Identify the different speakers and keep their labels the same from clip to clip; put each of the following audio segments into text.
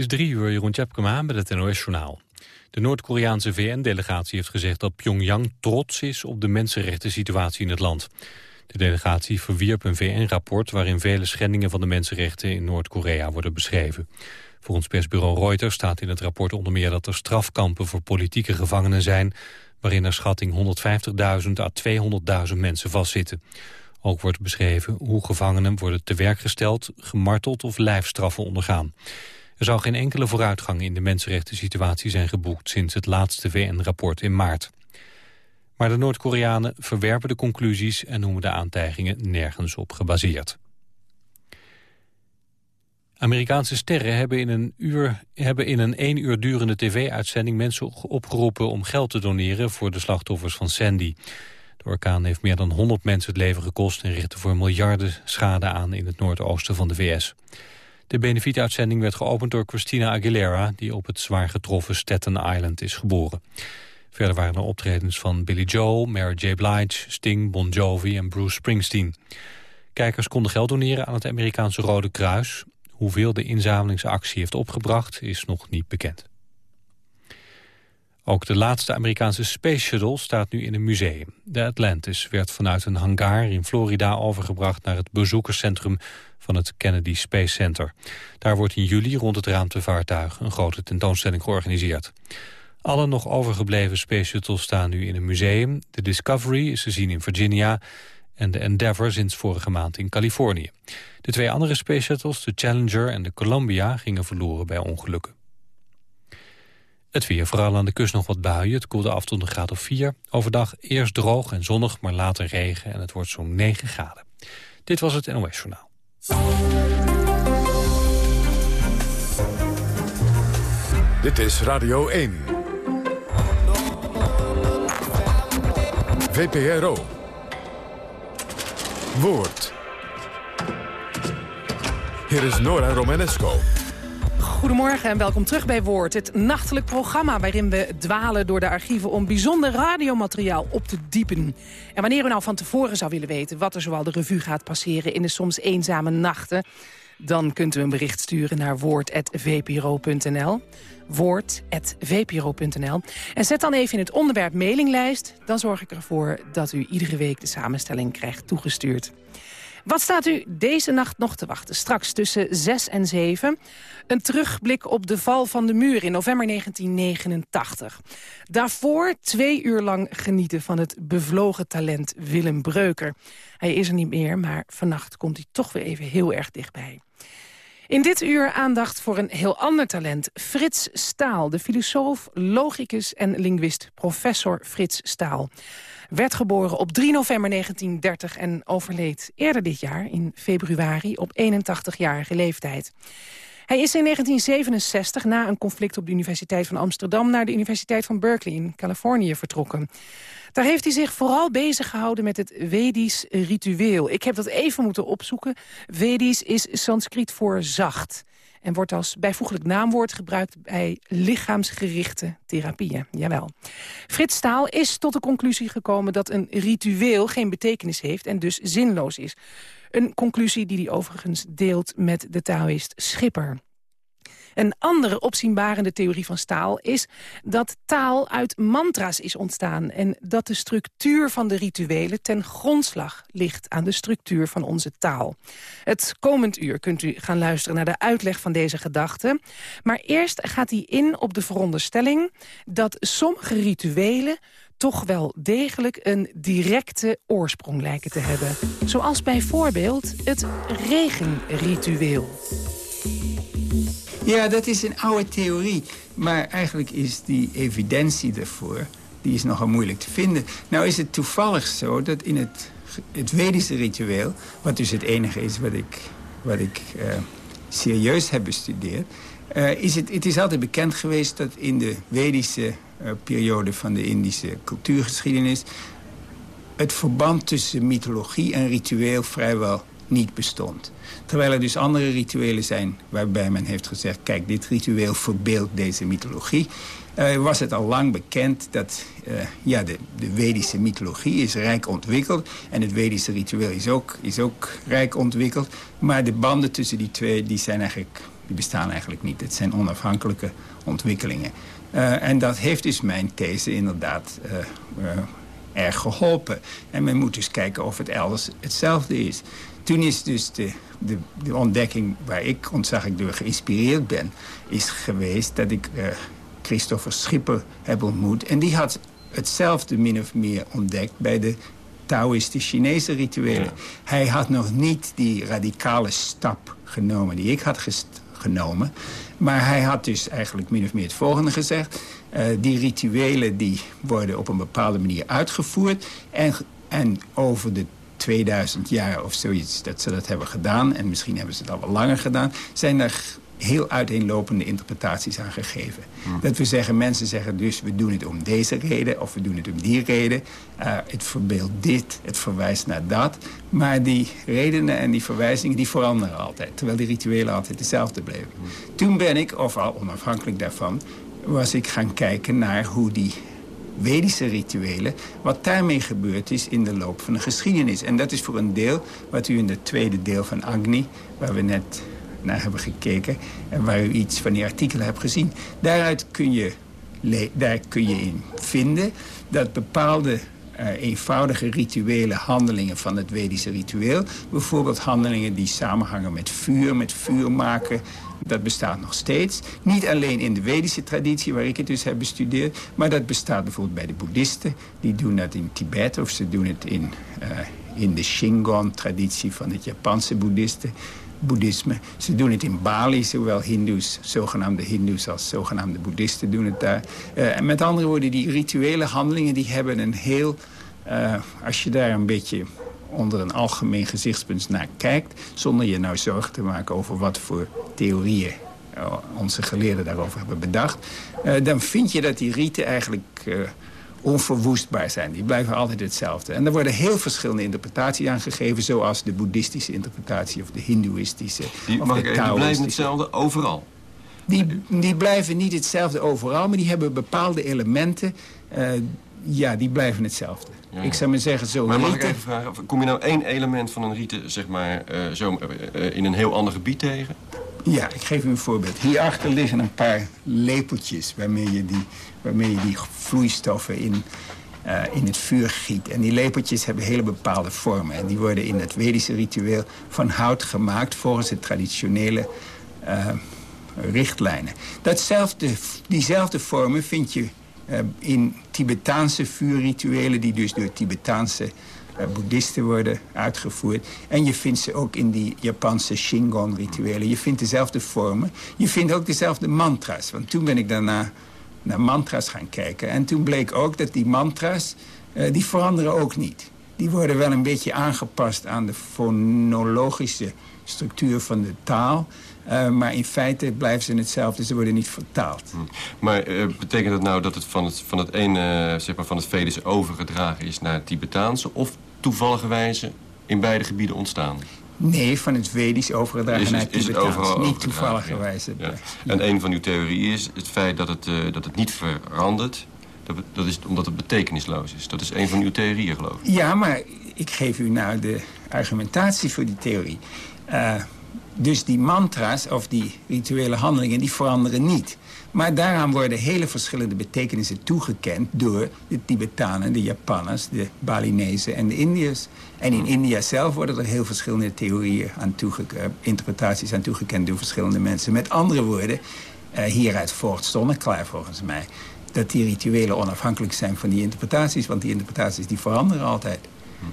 Speaker 1: is drie uur, Jeroen Tjepkema met het NOS-journaal. De Noord-Koreaanse VN-delegatie heeft gezegd dat Pyongyang trots is op de mensenrechten situatie in het land. De delegatie verwierp een VN-rapport waarin vele schendingen van de mensenrechten in Noord-Korea worden beschreven. Volgens persbureau Reuters staat in het rapport onder meer dat er strafkampen voor politieke gevangenen zijn, waarin naar schatting 150.000 à 200.000 mensen vastzitten. Ook wordt beschreven hoe gevangenen worden te werk gesteld, gemarteld of lijfstraffen ondergaan. Er zou geen enkele vooruitgang in de mensenrechten situatie zijn geboekt sinds het laatste VN-rapport in maart. Maar de Noord-Koreanen verwerpen de conclusies en noemen de aantijgingen nergens op gebaseerd. Amerikaanse sterren hebben in een, uur, hebben in een één uur durende tv-uitzending mensen opgeroepen om geld te doneren voor de slachtoffers van Sandy. De orkaan heeft meer dan 100 mensen het leven gekost en richtte voor miljarden schade aan in het noordoosten van de VS. De benefietuitzending werd geopend door Christina Aguilera... die op het zwaar getroffen Staten Island is geboren. Verder waren er optredens van Billy Joel, Mary J. Blige, Sting, Bon Jovi en Bruce Springsteen. Kijkers konden geld doneren aan het Amerikaanse Rode Kruis. Hoeveel de inzamelingsactie heeft opgebracht is nog niet bekend. Ook de laatste Amerikaanse Space Shuttle staat nu in een museum. De Atlantis werd vanuit een hangar in Florida overgebracht naar het bezoekerscentrum van het Kennedy Space Center. Daar wordt in juli rond het ruimtevaartuig een grote tentoonstelling georganiseerd. Alle nog overgebleven Space Shuttles staan nu in een museum. De Discovery is te zien in Virginia en de Endeavour sinds vorige maand in Californië. De twee andere Space Shuttles, de Challenger en de Columbia, gingen verloren bij ongelukken. Het weer, vooral aan de kust nog wat buien. Het koelde af tot een graad of 4. Overdag eerst droog en zonnig, maar later regen en het wordt zo'n 9 graden. Dit was het NOS Journaal.
Speaker 2: Dit is Radio 1. VPRO. Woord. Hier is Nora Romanesco.
Speaker 3: Goedemorgen en welkom terug bij Woord. Het nachtelijk programma waarin we dwalen door de archieven... om bijzonder radiomateriaal op te diepen. En wanneer u nou van tevoren zou willen weten... wat er zoal de revue gaat passeren in de soms eenzame nachten... dan kunt u een bericht sturen naar woord.vpro.nl woord.vpro.nl. En zet dan even in het onderwerp mailinglijst. Dan zorg ik ervoor dat u iedere week de samenstelling krijgt toegestuurd. Wat staat u deze nacht nog te wachten? Straks tussen 6 en 7. Een terugblik op de val van de muur in november 1989. Daarvoor twee uur lang genieten van het bevlogen talent Willem Breuker. Hij is er niet meer, maar vannacht komt hij toch weer even heel erg dichtbij. In dit uur aandacht voor een heel ander talent. Frits Staal, de filosoof, logicus en linguist professor Frits Staal werd geboren op 3 november 1930 en overleed eerder dit jaar in februari op 81-jarige leeftijd. Hij is in 1967 na een conflict op de Universiteit van Amsterdam... naar de Universiteit van Berkeley in Californië vertrokken. Daar heeft hij zich vooral bezig gehouden met het Vedisch ritueel. Ik heb dat even moeten opzoeken. Vedisch is Sanskriet voor zacht en wordt als bijvoeglijk naamwoord gebruikt bij lichaamsgerichte therapieën. Jawel. Frits Staal is tot de conclusie gekomen dat een ritueel geen betekenis heeft en dus zinloos is. Een conclusie die hij overigens deelt met de Taoïst Schipper. Een andere opzienbarende theorie van Staal is dat taal uit mantra's is ontstaan... en dat de structuur van de rituelen ten grondslag ligt aan de structuur van onze taal. Het komend uur kunt u gaan luisteren naar de uitleg van deze gedachte. Maar eerst gaat hij in op de veronderstelling dat sommige rituelen toch wel degelijk een directe oorsprong lijken te hebben. Zoals bijvoorbeeld het regenritueel.
Speaker 4: Ja, dat is een oude theorie. Maar eigenlijk is die evidentie daarvoor... die is nogal moeilijk te vinden. Nou is het toevallig zo dat in het, het Vedische ritueel... wat dus het enige is wat ik, wat ik uh, serieus heb bestudeerd... Uh, is het, het is altijd bekend geweest dat in de Vedische uh, periode van de Indische cultuurgeschiedenis... het verband tussen mythologie en ritueel vrijwel niet bestond. Terwijl er dus andere rituelen zijn waarbij men heeft gezegd... kijk, dit ritueel verbeeldt deze mythologie. Uh, was het al lang bekend dat uh, ja, de, de Vedische mythologie is rijk ontwikkeld. En het Vedische ritueel is ook, is ook rijk ontwikkeld. Maar de banden tussen die twee die zijn eigenlijk Die bestaan eigenlijk niet. Het zijn onafhankelijke ontwikkelingen. Uh, en dat heeft dus mijn these inderdaad erg geholpen. En men moet dus kijken of het elders hetzelfde is. Toen is dus de, de, de ontdekking waar ik ontzaglijk door geïnspireerd ben... is geweest dat ik Christopher Schipper heb ontmoet. En die had hetzelfde min of meer ontdekt bij de Taoïstische Chinese rituelen. Hij had nog niet die radicale stap genomen die ik had genomen. Maar hij had dus eigenlijk min of meer het volgende gezegd. Uh, die rituelen die worden op een bepaalde manier uitgevoerd. En, en over de 2000 jaar of zoiets dat ze dat hebben gedaan... en misschien hebben ze het al wel langer gedaan... zijn er heel uiteenlopende interpretaties aan gegeven. Hmm. Dat we zeggen, mensen zeggen dus we doen het om deze reden of we doen het om die reden. Uh, het verbeeldt dit, het verwijst naar dat. Maar die redenen en die verwijzingen die veranderen altijd. Terwijl die rituelen altijd dezelfde bleven. Hmm. Toen ben ik, of al onafhankelijk daarvan, was ik gaan kijken naar hoe die Vedische rituelen, wat daarmee gebeurd is in de loop van de geschiedenis. En dat is voor een deel wat u in het tweede deel van Agni, waar we net naar hebben gekeken... en waar u iets van die artikelen hebt gezien. Daaruit kun je, daar kun je in vinden dat bepaalde uh, eenvoudige rituele handelingen van het Vedische ritueel... bijvoorbeeld handelingen die samenhangen met vuur, met vuur maken... Dat bestaat nog steeds. Niet alleen in de Vedische traditie, waar ik het dus heb bestudeerd... maar dat bestaat bijvoorbeeld bij de boeddhisten. Die doen dat in Tibet of ze doen het in, uh, in de Shingon-traditie van het Japanse boeddhisten boeddhisme. Ze doen het in Bali, zowel hindoes, zogenaamde hindoes als zogenaamde boeddhisten doen het daar. Uh, en met andere woorden, die rituele handelingen die hebben een heel... Uh, als je daar een beetje onder een algemeen gezichtspunt naar kijkt... zonder je nou zorgen te maken over wat voor theorieën uh, onze geleerden daarover hebben bedacht... dan vind je dat die riten eigenlijk onverwoestbaar zijn. Die blijven altijd hetzelfde. En er worden heel verschillende interpretaties aan gegeven... zoals de boeddhistische interpretatie of de hindoeïstische.
Speaker 5: Die,
Speaker 4: of
Speaker 5: mag
Speaker 4: de
Speaker 5: ik even, die blijven hetzelfde overal?
Speaker 4: Die, die blijven niet hetzelfde overal, maar die hebben bepaalde elementen... Uh, ja, die blijven hetzelfde. Ja. Ik zou maar zeggen, zo
Speaker 5: Maar mag ik even vragen, kom je nou één element van een rite... zeg maar, uh, zo, uh, in een heel ander gebied tegen?
Speaker 4: Ja, ik geef u een voorbeeld. Hierachter liggen een paar lepeltjes waarmee je die, waarmee je die vloeistoffen in, uh, in het vuur giet. En die lepeltjes hebben hele bepaalde vormen. En die worden in het Vedische ritueel van hout gemaakt volgens de traditionele richtlijnen. Datzelfde, diezelfde vormen vind je in Tibetaanse vuurrituelen... die dus door Tibetaanse uh, boeddhisten worden uitgevoerd. En je vindt ze ook in die Japanse Shingon-rituelen. Je vindt dezelfde vormen. Je vindt ook dezelfde mantra's. Want toen ben ik daarna naar mantra's gaan kijken. En toen bleek ook dat die mantra's, uh, die veranderen ook niet. Die worden wel een beetje aangepast aan de fonologische structuur van de taal... Uh, maar in feite blijven ze hetzelfde, ze worden niet vertaald. Hm.
Speaker 5: Maar uh, betekent dat nou dat het van het, van het ene, zeg maar van het Vedische overgedragen is naar het Tibetaanse... of toevallige wijze in beide gebieden ontstaan?
Speaker 4: Nee, van het Vedisch overgedragen is, naar het Tibetaans. Niet toevallige wijze.
Speaker 5: Ja. En een van uw theorieën is het feit dat het, uh, dat het niet verandert. Dat, dat is omdat het betekenisloos is. Dat is een van uw theorieën, geloof ik.
Speaker 4: Ja, maar ik geef u nou de argumentatie voor die theorie. Uh, dus die mantra's of die rituele handelingen, die veranderen niet. Maar daaraan worden hele verschillende betekenissen toegekend... door de Tibetanen, de Japanners, de Balinezen en de Indiërs. En in India zelf worden er heel verschillende theorieën aan toegekend... interpretaties aan toegekend door verschillende mensen. Met andere woorden, uh, hieruit volgt zonneklaar volgens mij... dat die rituelen onafhankelijk zijn van die interpretaties... want die interpretaties die veranderen altijd.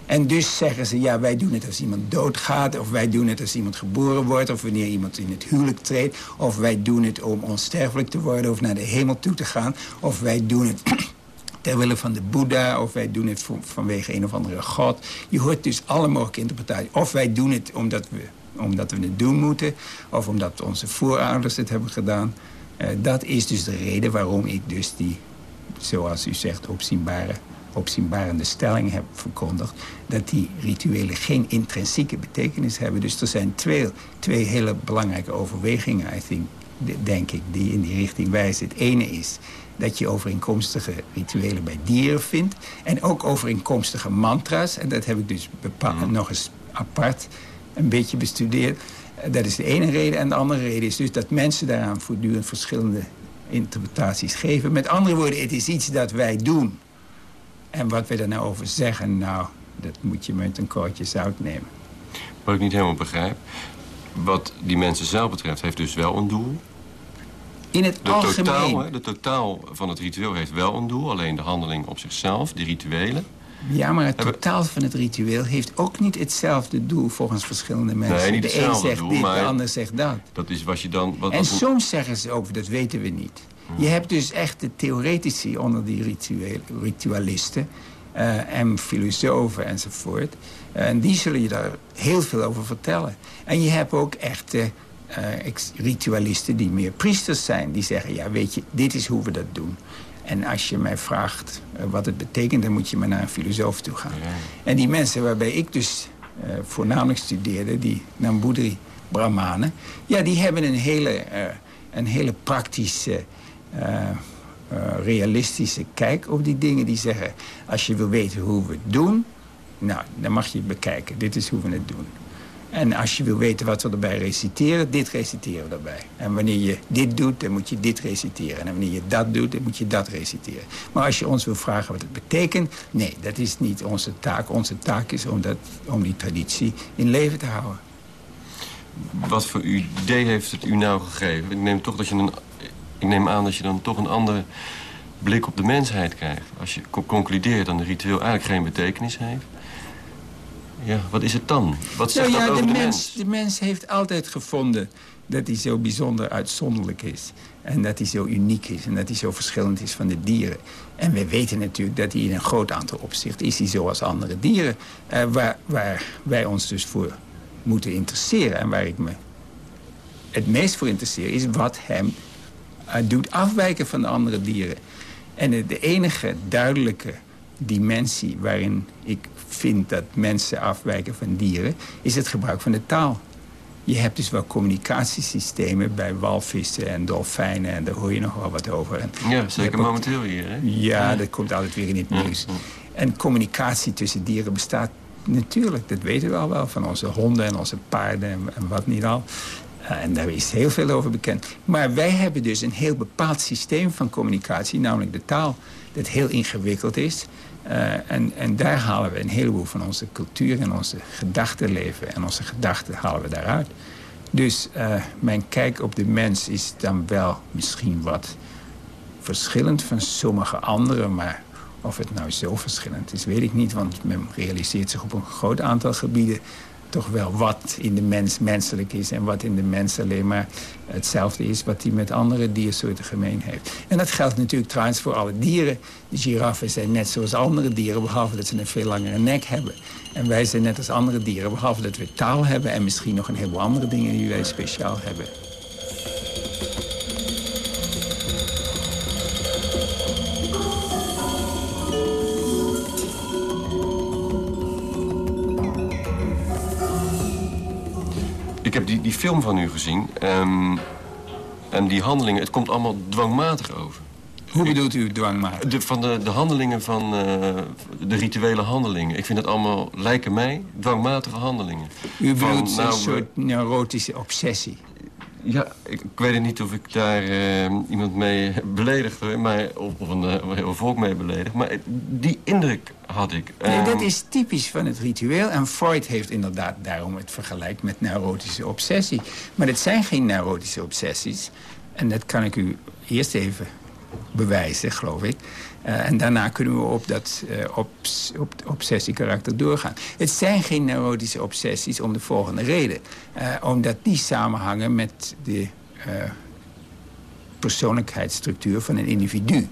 Speaker 4: En dus zeggen ze, ja, wij doen het als iemand doodgaat... of wij doen het als iemand geboren wordt... of wanneer iemand in het huwelijk treedt... of wij doen het om onsterfelijk te worden of naar de hemel toe te gaan... of wij doen het ter wille van de Boeddha... of wij doen het vanwege een of andere god. Je hoort dus alle mogelijke interpretaties. Of wij doen het omdat we, omdat we het doen moeten... of omdat onze voorouders het hebben gedaan. Uh, dat is dus de reden waarom ik dus die, zoals u zegt, opzienbare opzienbarende stelling heb verkondigd... dat die rituelen geen intrinsieke betekenis hebben. Dus er zijn twee, twee hele belangrijke overwegingen, I think, denk ik, die in die richting wijzen. Het ene is dat je overeenkomstige rituelen bij dieren vindt. En ook overeenkomstige mantra's. En dat heb ik dus bepaald, mm. nog eens apart een beetje bestudeerd. Dat is de ene reden. En de andere reden is dus dat mensen daaraan voortdurend verschillende interpretaties geven. Met andere woorden, het is iets dat wij doen. En wat we er nou over zeggen, nou, dat moet je met een kortje zout nemen.
Speaker 5: Wat ik niet helemaal begrijp, wat die mensen zelf betreft, heeft dus wel een doel.
Speaker 4: In het
Speaker 5: De
Speaker 4: algemeen.
Speaker 5: totaal, de totaal van het ritueel heeft wel een doel. Alleen de handeling op zichzelf, de rituelen.
Speaker 4: Ja, maar het totaal van het ritueel heeft ook niet hetzelfde doel volgens verschillende mensen.
Speaker 5: Nee, niet
Speaker 4: de een zegt
Speaker 5: doel,
Speaker 4: dit, de ander zegt dat.
Speaker 5: Dat is wat je dan... Wat,
Speaker 4: En soms zeggen ze ook, dat weten we niet. Je hebt dus echt de theoretici onder die ritualisten... eh, en filosofen enzovoort. Eh, en die zullen je daar heel veel over vertellen. En je hebt ook echte eh, ritualisten die meer priesters zijn. Die zeggen, ja, weet je, dit is hoe we dat doen. En als je mij vraagt wat het betekent... dan moet je maar naar een filosoof toe gaan. En die mensen waarbij ik dus voornamelijk studeerde... die Nambudri Brahmanen... ja, die hebben een hele, een hele praktische... eh, eh, realistische kijk op die dingen. Die zeggen, als je wil weten hoe we het doen... nou, dan mag je het bekijken. Dit is hoe we het doen. En als je wil weten wat we erbij reciteren, dit reciteren we erbij. En wanneer je dit doet, dan moet je dit reciteren. En wanneer je dat doet, dan moet je dat reciteren. Maar als je ons wil vragen wat het betekent... nee, dat is niet onze taak. Onze taak is om, dat, om die traditie in leven te houden.
Speaker 5: Wat voor idee heeft het u nou gegeven? Ik neem, toch dat je een, ik neem aan dat je dan toch een andere blik op de mensheid krijgt. Als je co- concludeert dat een ritueel eigenlijk geen betekenis heeft. Ja, wat is het dan? Wat zegt
Speaker 4: Nou ja,
Speaker 5: dat over
Speaker 4: de,
Speaker 5: de,
Speaker 4: mens, de mens heeft altijd gevonden dat hij zo bijzonder uitzonderlijk is. En dat hij zo uniek is en dat hij zo verschillend is van de dieren. En we weten natuurlijk dat hij in een groot aantal opzichten is hij zoals andere dieren. eh, waar, waar wij ons dus voor moeten interesseren. En waar ik me het meest voor interesseer is wat hem doet afwijken van de andere dieren. En de, enige duidelijke dimensie waarin ik vind dat mensen afwijken van dieren... is het gebruik van de taal. Je hebt dus wel communicatiesystemen bij walvissen en dolfijnen... en daar hoor je nog wel wat over. En
Speaker 5: Ja, zeker momenteel hier, hè?
Speaker 4: Ja, dat komt altijd weer in het nieuws. En communicatie tussen dieren bestaat natuurlijk. Dat weten we al wel van onze honden en onze paarden en, en wat niet al. En daar is heel veel over bekend. Maar wij hebben dus een heel bepaald systeem van communicatie, namelijk de taal, dat heel ingewikkeld is. Eh, en, en daar halen we een heleboel van onze cultuur en onze gedachtenleven en onze gedachten halen we daaruit. Dus eh, mijn kijk op de mens is dan wel misschien wat verschillend van sommige anderen. Maar of het nou zo verschillend is, weet ik niet. Want men realiseert zich op een groot aantal gebieden toch wel wat in de mens menselijk is... en wat in de mens alleen maar hetzelfde is... wat hij met andere diersoorten gemeen heeft. En dat geldt natuurlijk trouwens voor alle dieren. De giraffen zijn net zoals andere dieren... behalve dat ze een veel langere nek hebben. En wij zijn net als andere dieren... behalve dat we taal hebben... en misschien nog een heleboel andere dingen die wij speciaal hebben.
Speaker 5: Heb die, die film van u gezien. ehm, en die handelingen, het komt allemaal dwangmatig over.
Speaker 4: Hoe bedoelt u dwangmatig?
Speaker 5: De, van de, de handelingen van eh, de rituele handelingen. Ik vind dat allemaal, lijken mij, dwangmatige handelingen.
Speaker 4: U
Speaker 5: Van,
Speaker 4: bedoelt
Speaker 5: nou,
Speaker 4: een
Speaker 5: we-
Speaker 4: soort neurotische obsessie.
Speaker 5: Ja, ik, ik weet niet of ik daar eh, iemand mee beledigd maar, of, of een, eh, heel volk mee beledigd. Maar die indruk had ik.
Speaker 4: Nee,
Speaker 5: Ehm,
Speaker 4: dat is typisch van het ritueel. En Freud heeft inderdaad daarom het vergelijk met neurotische obsessie. Maar het zijn geen neurotische obsessies. En dat kan ik u eerst even bewijzen, geloof ik. Eh, en daarna kunnen we op dat eh, obs op obsessiekarakter doorgaan. Het zijn geen neurotische obsessies om de volgende reden. Eh, omdat die samenhangen met de persoonlijkheidsstructuur van een individu.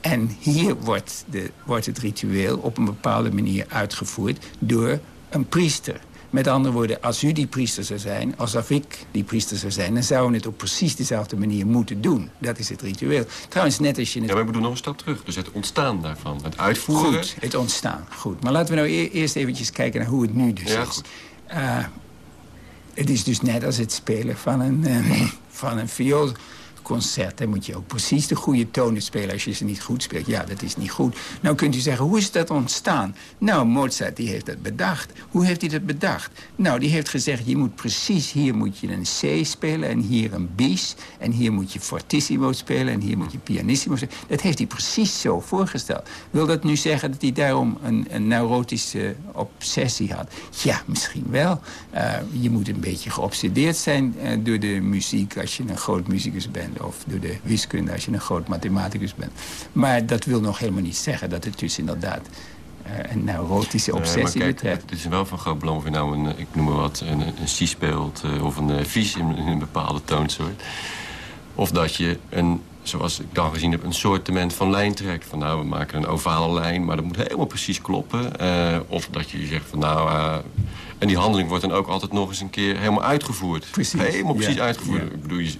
Speaker 4: En hier wordt, de, wordt het ritueel op een bepaalde manier uitgevoerd door een priester. Met andere woorden, als u die priester zou zijn, alsof ik die priester zou zijn... dan zouden we het op precies dezelfde manier moeten doen. Dat is het ritueel. Trouwens, net als je het
Speaker 5: Ja, maar ik bedoel nog een stap terug. Dus het ontstaan daarvan. Het uitvoeren.
Speaker 4: Goed, het ontstaan. Goed. Maar laten we nou e- eerst eventjes kijken naar hoe het nu dus
Speaker 5: Ja,
Speaker 4: is.
Speaker 5: goed.
Speaker 4: Eh, het is dus net als het spelen van een, eh, van een viool. Dan moet je ook precies de goede tonen spelen. Als je ze niet goed speelt, ja, dat is niet goed. Nou kunt u zeggen, hoe is dat ontstaan? Nou, Mozart die heeft dat bedacht. Hoe heeft hij dat bedacht? Nou, die heeft gezegd, je moet precies, hier moet je een C spelen... en hier een bis, en hier moet je fortissimo spelen... en hier moet je pianissimo spelen. Dat heeft hij precies zo voorgesteld. Wil dat nu zeggen dat hij daarom een, een neurotische obsessie had? Ja, misschien wel. Uh, je moet een beetje geobsedeerd zijn uh, door de muziek... als je een groot muzikus bent. Of door de wiskunde als je een groot mathematicus bent. Maar dat wil nog helemaal niet zeggen dat het dus inderdaad... Uh, een neurotische obsessie
Speaker 5: kijk,
Speaker 4: betreft.
Speaker 5: Het is wel van groot belang of je nou een, ik noem maar wat, een, een C speelt... of een vies in, in, een bepaalde toonsoort. Of dat je een zoals ik dan gezien heb, een soortement van lijn trekt. Van nou, we maken een ovale lijn, maar dat moet helemaal precies kloppen. Uh, of dat je zegt van nou... Uh, en die handeling wordt dan ook altijd nog eens een keer helemaal uitgevoerd.
Speaker 4: Precies.
Speaker 5: Helemaal precies
Speaker 4: ja.
Speaker 5: uitgevoerd.
Speaker 4: Ja.
Speaker 5: Ik bedoel, je,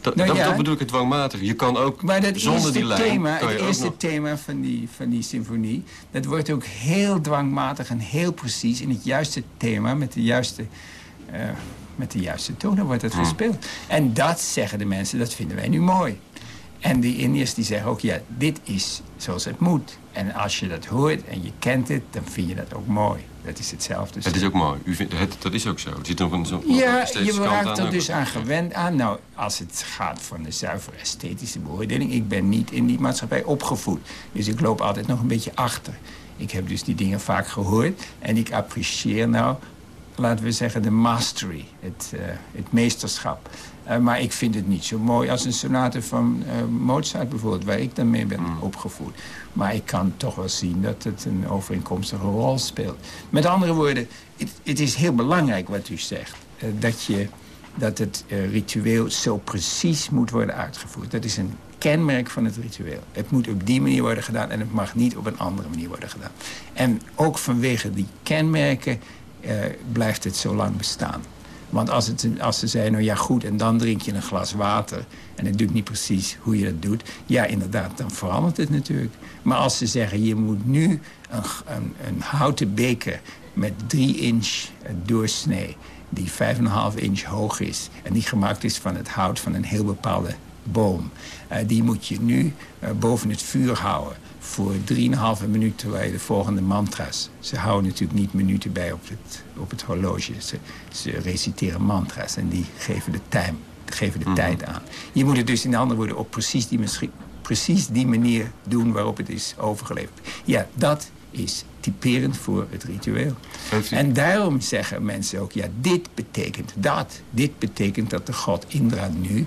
Speaker 5: dat,
Speaker 4: Nou
Speaker 5: dat,
Speaker 4: ja.
Speaker 5: dat bedoel ik het dwangmatig. Je kan ook
Speaker 4: Maar dat
Speaker 5: zonder die lijn...
Speaker 4: thema, het eerste
Speaker 5: nog-
Speaker 4: thema van die, van die symfonie... dat wordt ook heel dwangmatig en heel precies... in het juiste thema met de juiste, eh, met de juiste tonen wordt het gespeeld. En dat zeggen de mensen, dat vinden wij nu mooi. En die Indiërs die zeggen ook, ja, dit is zoals het moet. En als je dat hoort en je kent het, dan vind je dat ook mooi. Dat is hetzelfde.
Speaker 5: Het is ook mooi. U vindt, het, dat is ook zo. Er zit nog een, zo,
Speaker 4: Ja, je raakt er dus aan gewend aan. Nou, als het gaat van de zuiver esthetische beoordeling... ik ben niet in die maatschappij opgevoed. Dus ik loop altijd nog een beetje achter. Ik heb dus die dingen vaak gehoord. En ik apprecieer nou, laten we zeggen, de mastery. Het, eh, het meesterschap. Eh, maar ik vind het niet zo mooi als een sonate van eh, Mozart bijvoorbeeld... waar ik dan mee ben opgevoed. Maar ik kan toch wel zien dat het een overeenkomstige rol speelt. Met andere woorden, het, is heel belangrijk wat u zegt. eh, dat, je, dat het ritueel zo precies moet worden uitgevoerd. Dat is een kenmerk van het ritueel. Het moet op die manier worden gedaan en het mag niet op een andere manier worden gedaan. En ook vanwege die kenmerken blijft het zo lang bestaan. Want als, het, als ze zeggen, nou ja goed, en dan drink je een glas water... en het doet niet precies hoe je dat doet... ja, inderdaad, dan verandert het natuurlijk. Maar als ze zeggen, je moet nu een, een, een houten beker... met drie inch eh, doorsnee, die vijf en een half inch hoog is... en die gemaakt is van het hout van een heel bepaalde boom... eh, die moet je nu eh, boven het vuur houden voor 3,5 minuut terwijl je de volgende mantra's. Ze houden natuurlijk niet minuten bij op het, op het horloge. Ze, ze reciteren mantra's en die geven de, time, geven de tijd aan. Je moet het dus in andere woorden op precies die, misschien- precies die manier doen waarop het is overgeleverd. Ja, dat is typerend voor het ritueel. En daarom zeggen mensen ook, ja, dit betekent dat. Dit betekent dat de god Indra nu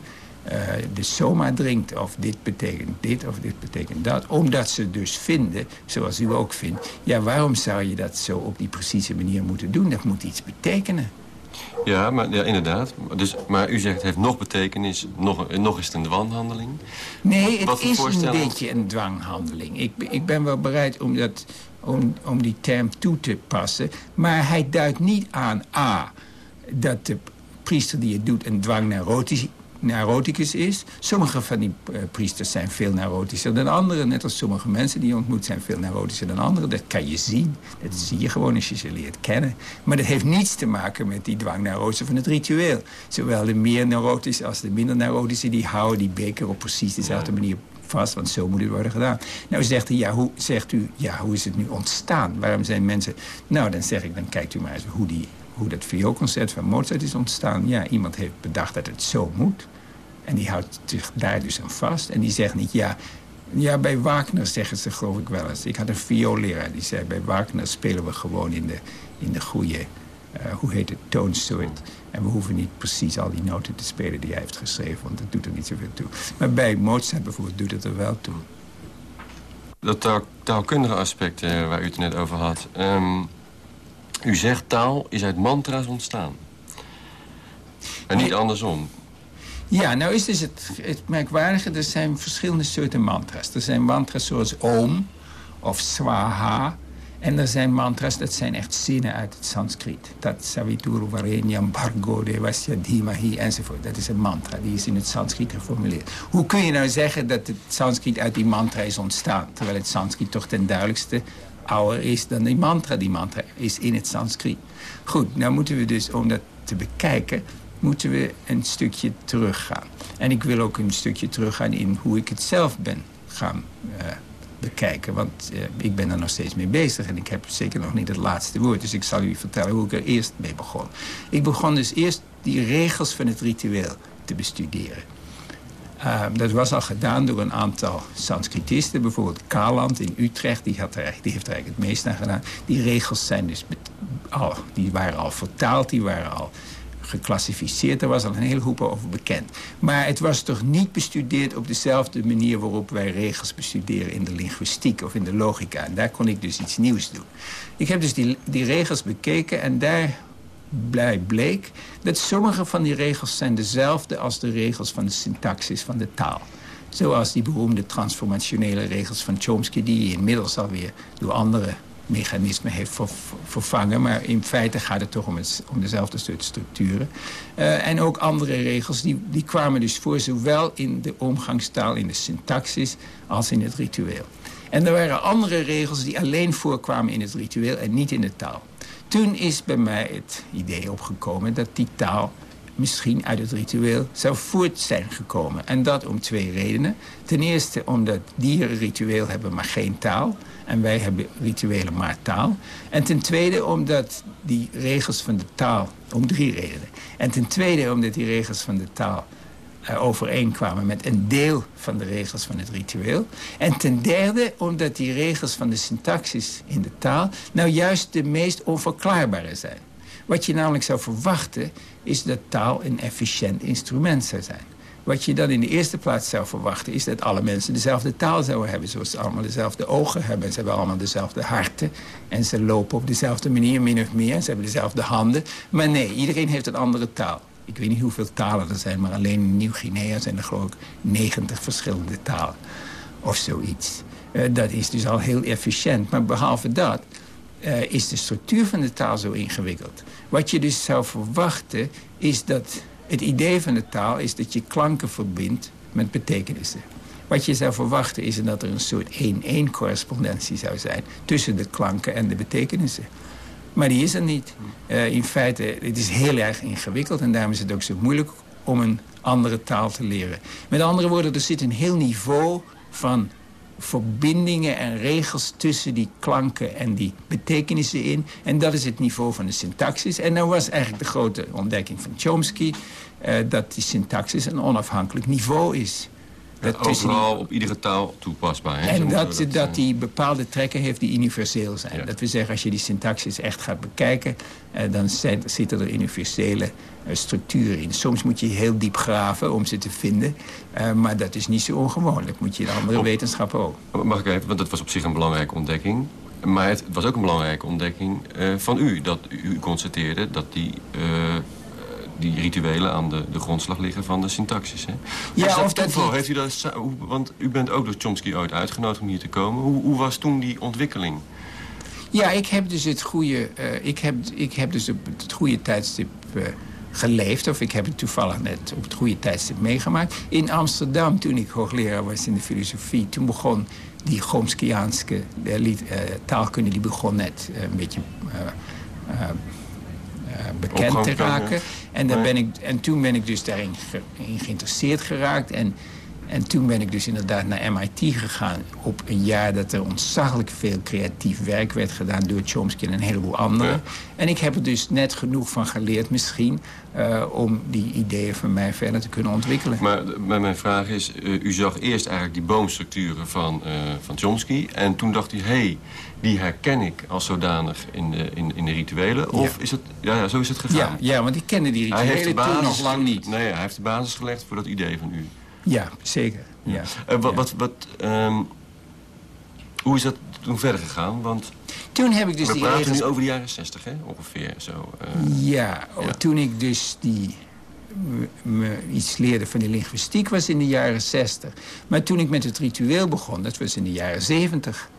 Speaker 4: de soma drinkt. Of dit betekent dit, of dit betekent dat. Omdat ze dus vinden, zoals u ook vindt... ja, waarom zou je dat zo op die precieze manier moeten doen? Dat moet iets betekenen.
Speaker 5: Ja, maar, ja, inderdaad. Dus, maar u zegt het heeft nog betekenis, nog, nog is het een dwanghandeling.
Speaker 4: Nee, het is een beetje een dwanghandeling. Ik, ik ben wel bereid om, dat, om, om die term toe te passen. Maar hij duidt niet aan A, dat de priester die het doet een dwangneurotisch neuroticus is. Sommige van die eh, priesters zijn veel neurotischer dan anderen. Net als sommige mensen die je ontmoet zijn veel neurotischer dan anderen. Dat kan je zien. Dat zie je gewoon als je ze leert kennen. Maar dat heeft niets te maken met die dwangneurose van het ritueel. Zowel de meer neurotische als de minder neurotische... die houden die beker op precies dezelfde manier vast, want zo moet het worden gedaan. Nou zegt, hij, ja, hoe, zegt u, ja, hoe is het nu ontstaan? Waarom zijn mensen... Nou, dan zeg ik, dan kijkt u maar eens hoe, die, hoe dat vioolconcert van Mozart is ontstaan. Ja, iemand heeft bedacht dat het zo moet. En die houdt zich daar dus aan vast. En die zegt niet, ja, ja, bij Wagner zeggen ze geloof ik wel eens. Ik had een vioolleraar die zei, bij Wagner spelen we gewoon in de, in de goede, eh, hoe heet het, toonsoort. En we hoeven niet precies al die noten te spelen die hij heeft geschreven, want dat doet er niet zoveel toe. Maar bij Mozart bijvoorbeeld doet het er wel toe.
Speaker 5: Dat taal, taalkundige aspect waar u het net over had. Ehm, u zegt taal is uit mantra's ontstaan. En niet andersom.
Speaker 4: Ja, nou is dus het, het merkwaardige, er zijn verschillende soorten mantra's. Er zijn mantra's zoals Om of Swaha. En er zijn mantra's, dat zijn echt zinnen uit het Sanskriet. Dat Savituru Varenyam Bhargo Devasya Dhimahi enzovoort. Dat is een mantra, die is in het Sanskriet geformuleerd. Hoe kun je nou zeggen dat het Sanskriet uit die mantra is ontstaan? Terwijl het Sanskriet toch ten duidelijkste ouder is dan die mantra. Die mantra is in het Sanskriet. Goed, nou moeten we dus, om dat te bekijken... moeten we een stukje teruggaan. En ik wil ook een stukje teruggaan in hoe ik het zelf ben gaan uh, bekijken. Want uh, ik ben er nog steeds mee bezig en ik heb zeker nog niet het laatste woord. Dus ik zal u vertellen hoe ik er eerst mee begon. Ik begon dus eerst die regels van het ritueel te bestuderen. Uh, dat was al gedaan door een aantal Sanskritisten. Bijvoorbeeld Kaland in Utrecht, die, had heeft er eigenlijk het meest aan gedaan. Die regels zijn dus al, die waren al vertaald, die waren al geclassificeerd. Er was al een hele hoop over bekend. Maar het was toch niet bestudeerd op dezelfde manier... waarop wij regels bestuderen in de linguïstiek of in de logica. En daar kon ik dus iets nieuws doen. Ik heb dus die, die regels bekeken en daar bleek... dat sommige van die regels zijn dezelfde als de regels van de syntaxis van de taal. Zoals die beroemde transformationele regels van Chomsky... die inmiddels alweer door andere mechanisme heeft vervangen. Maar in feite gaat het toch om, dezelfde soort structuren. Uh, en ook andere regels, die, die kwamen dus voor... zowel in de omgangstaal, in de syntaxis, als in het ritueel. En er waren andere regels die alleen voorkwamen in het ritueel... en niet in de taal. Toen is bij mij het idee opgekomen dat die taal misschien uit het ritueel zou voort zijn gekomen. En dat om twee redenen. Ten eerste omdat dieren ritueel hebben, maar geen taal. En wij hebben rituelen maar taal. En ten tweede omdat die regels van de taal... om drie redenen. En ten tweede omdat die regels van de taal overeenkwamen met een deel van de regels van het ritueel. En ten derde omdat die regels van de syntaxis in de taal... nou juist de meest onverklaarbare zijn. Wat je namelijk zou verwachten is dat taal een efficiënt instrument zou zijn. Wat je dan in de eerste plaats zou verwachten... is dat alle mensen dezelfde taal zouden hebben. Zoals ze allemaal dezelfde ogen hebben. Ze hebben allemaal dezelfde harten. En ze lopen op dezelfde manier, min of meer. Ze hebben dezelfde handen. Maar nee, iedereen heeft een andere taal. Ik weet niet hoeveel talen er zijn... maar alleen in Nieuw-Guinea zijn er geloof ik 90 verschillende talen. Of zoiets. Uh, dat is dus al heel efficiënt. Maar behalve dat... Uh, is de structuur van de taal zo ingewikkeld. Wat je dus zou verwachten is dat het idee van de taal is dat je klanken verbindt met betekenissen. Wat je zou verwachten is dat er een soort 1-1 correspondentie zou zijn... tussen de klanken en de betekenissen. Maar die is er niet. Uh, in feite, het is heel erg ingewikkeld... en daarom is het ook zo moeilijk om een andere taal te leren. Met andere woorden, er zit een heel niveau van verbindingen en regels tussen die klanken en die betekenissen in. En dat is het niveau van de syntaxis. En dat was eigenlijk de grote ontdekking van Chomsky... Uh, dat die syntaxis een onafhankelijk niveau is.
Speaker 5: Dat overal op iedere taal toepasbaar. Hè?
Speaker 4: En dat, dat, dat, die bepaalde trekken heeft die universeel zijn. Ja. Dat we zeggen, als je die syntaxis echt gaat bekijken... Uh, dan zijn, zitten er universele uh, structuren in. Soms moet je heel diep graven om ze te vinden. Uh, maar dat is niet zo ongewoon. Dat moet je in andere op, wetenschappen ook.
Speaker 5: Mag ik even, want dat was op zich een belangrijke ontdekking. Maar het was ook een belangrijke ontdekking van u. Dat u constateerde dat die die rituelen aan de, de grondslag liggen van de syntaxis. Hè? Ja, dat of dat toeval? Heeft u dat, want u bent ook door Chomsky ooit uitgenodigd om hier te komen. Hoe, hoe was toen die ontwikkeling?
Speaker 4: Ja, ik heb dus het goede, uh, ik heb, ik heb dus op het goede tijdstip uh, geleefd. Of ik heb het toevallig net op het goede tijdstip meegemaakt. In Amsterdam, toen ik hoogleraar was in de filosofie... toen begon die Chomskyaanse uh, taalkunde die begon net een beetje bekend te raken. En, daar ben ik, en toen ben ik dus daarin in geïnteresseerd geraakt. En, en toen ben ik dus inderdaad naar MIT gegaan op een jaar dat er ontzaglijk veel creatief werk werd gedaan door Chomsky en een heleboel anderen. En ik heb er dus net genoeg van geleerd misschien uh, om die ideeën van mij verder te kunnen ontwikkelen.
Speaker 5: Maar, maar mijn vraag is, uh, u zag eerst eigenlijk die boomstructuren van, uh, van Chomsky en toen dacht u, hé, hey, die herken ik als zodanig in de, in, in de rituelen? Of is het, ja, ja, zo is het gegaan?
Speaker 4: Ja, ja, want ik kende die rituelen de basis, nog lang niet.
Speaker 5: Nee, hij heeft de basis gelegd voor dat idee van u.
Speaker 4: Ja, zeker. Ja.
Speaker 5: Uh, wat, wat, wat, um, hoe is dat toen verder gegaan? Want
Speaker 4: toen heb ik dus
Speaker 5: we
Speaker 4: die
Speaker 5: praten regels... nu over de jaren 60, hè? Ongeveer zo.
Speaker 4: Uh, ja, ja, toen ik dus die me iets leerde van die linguïstiek was in de jaren 60. Maar toen ik met het ritueel begon, dat was in de jaren 70.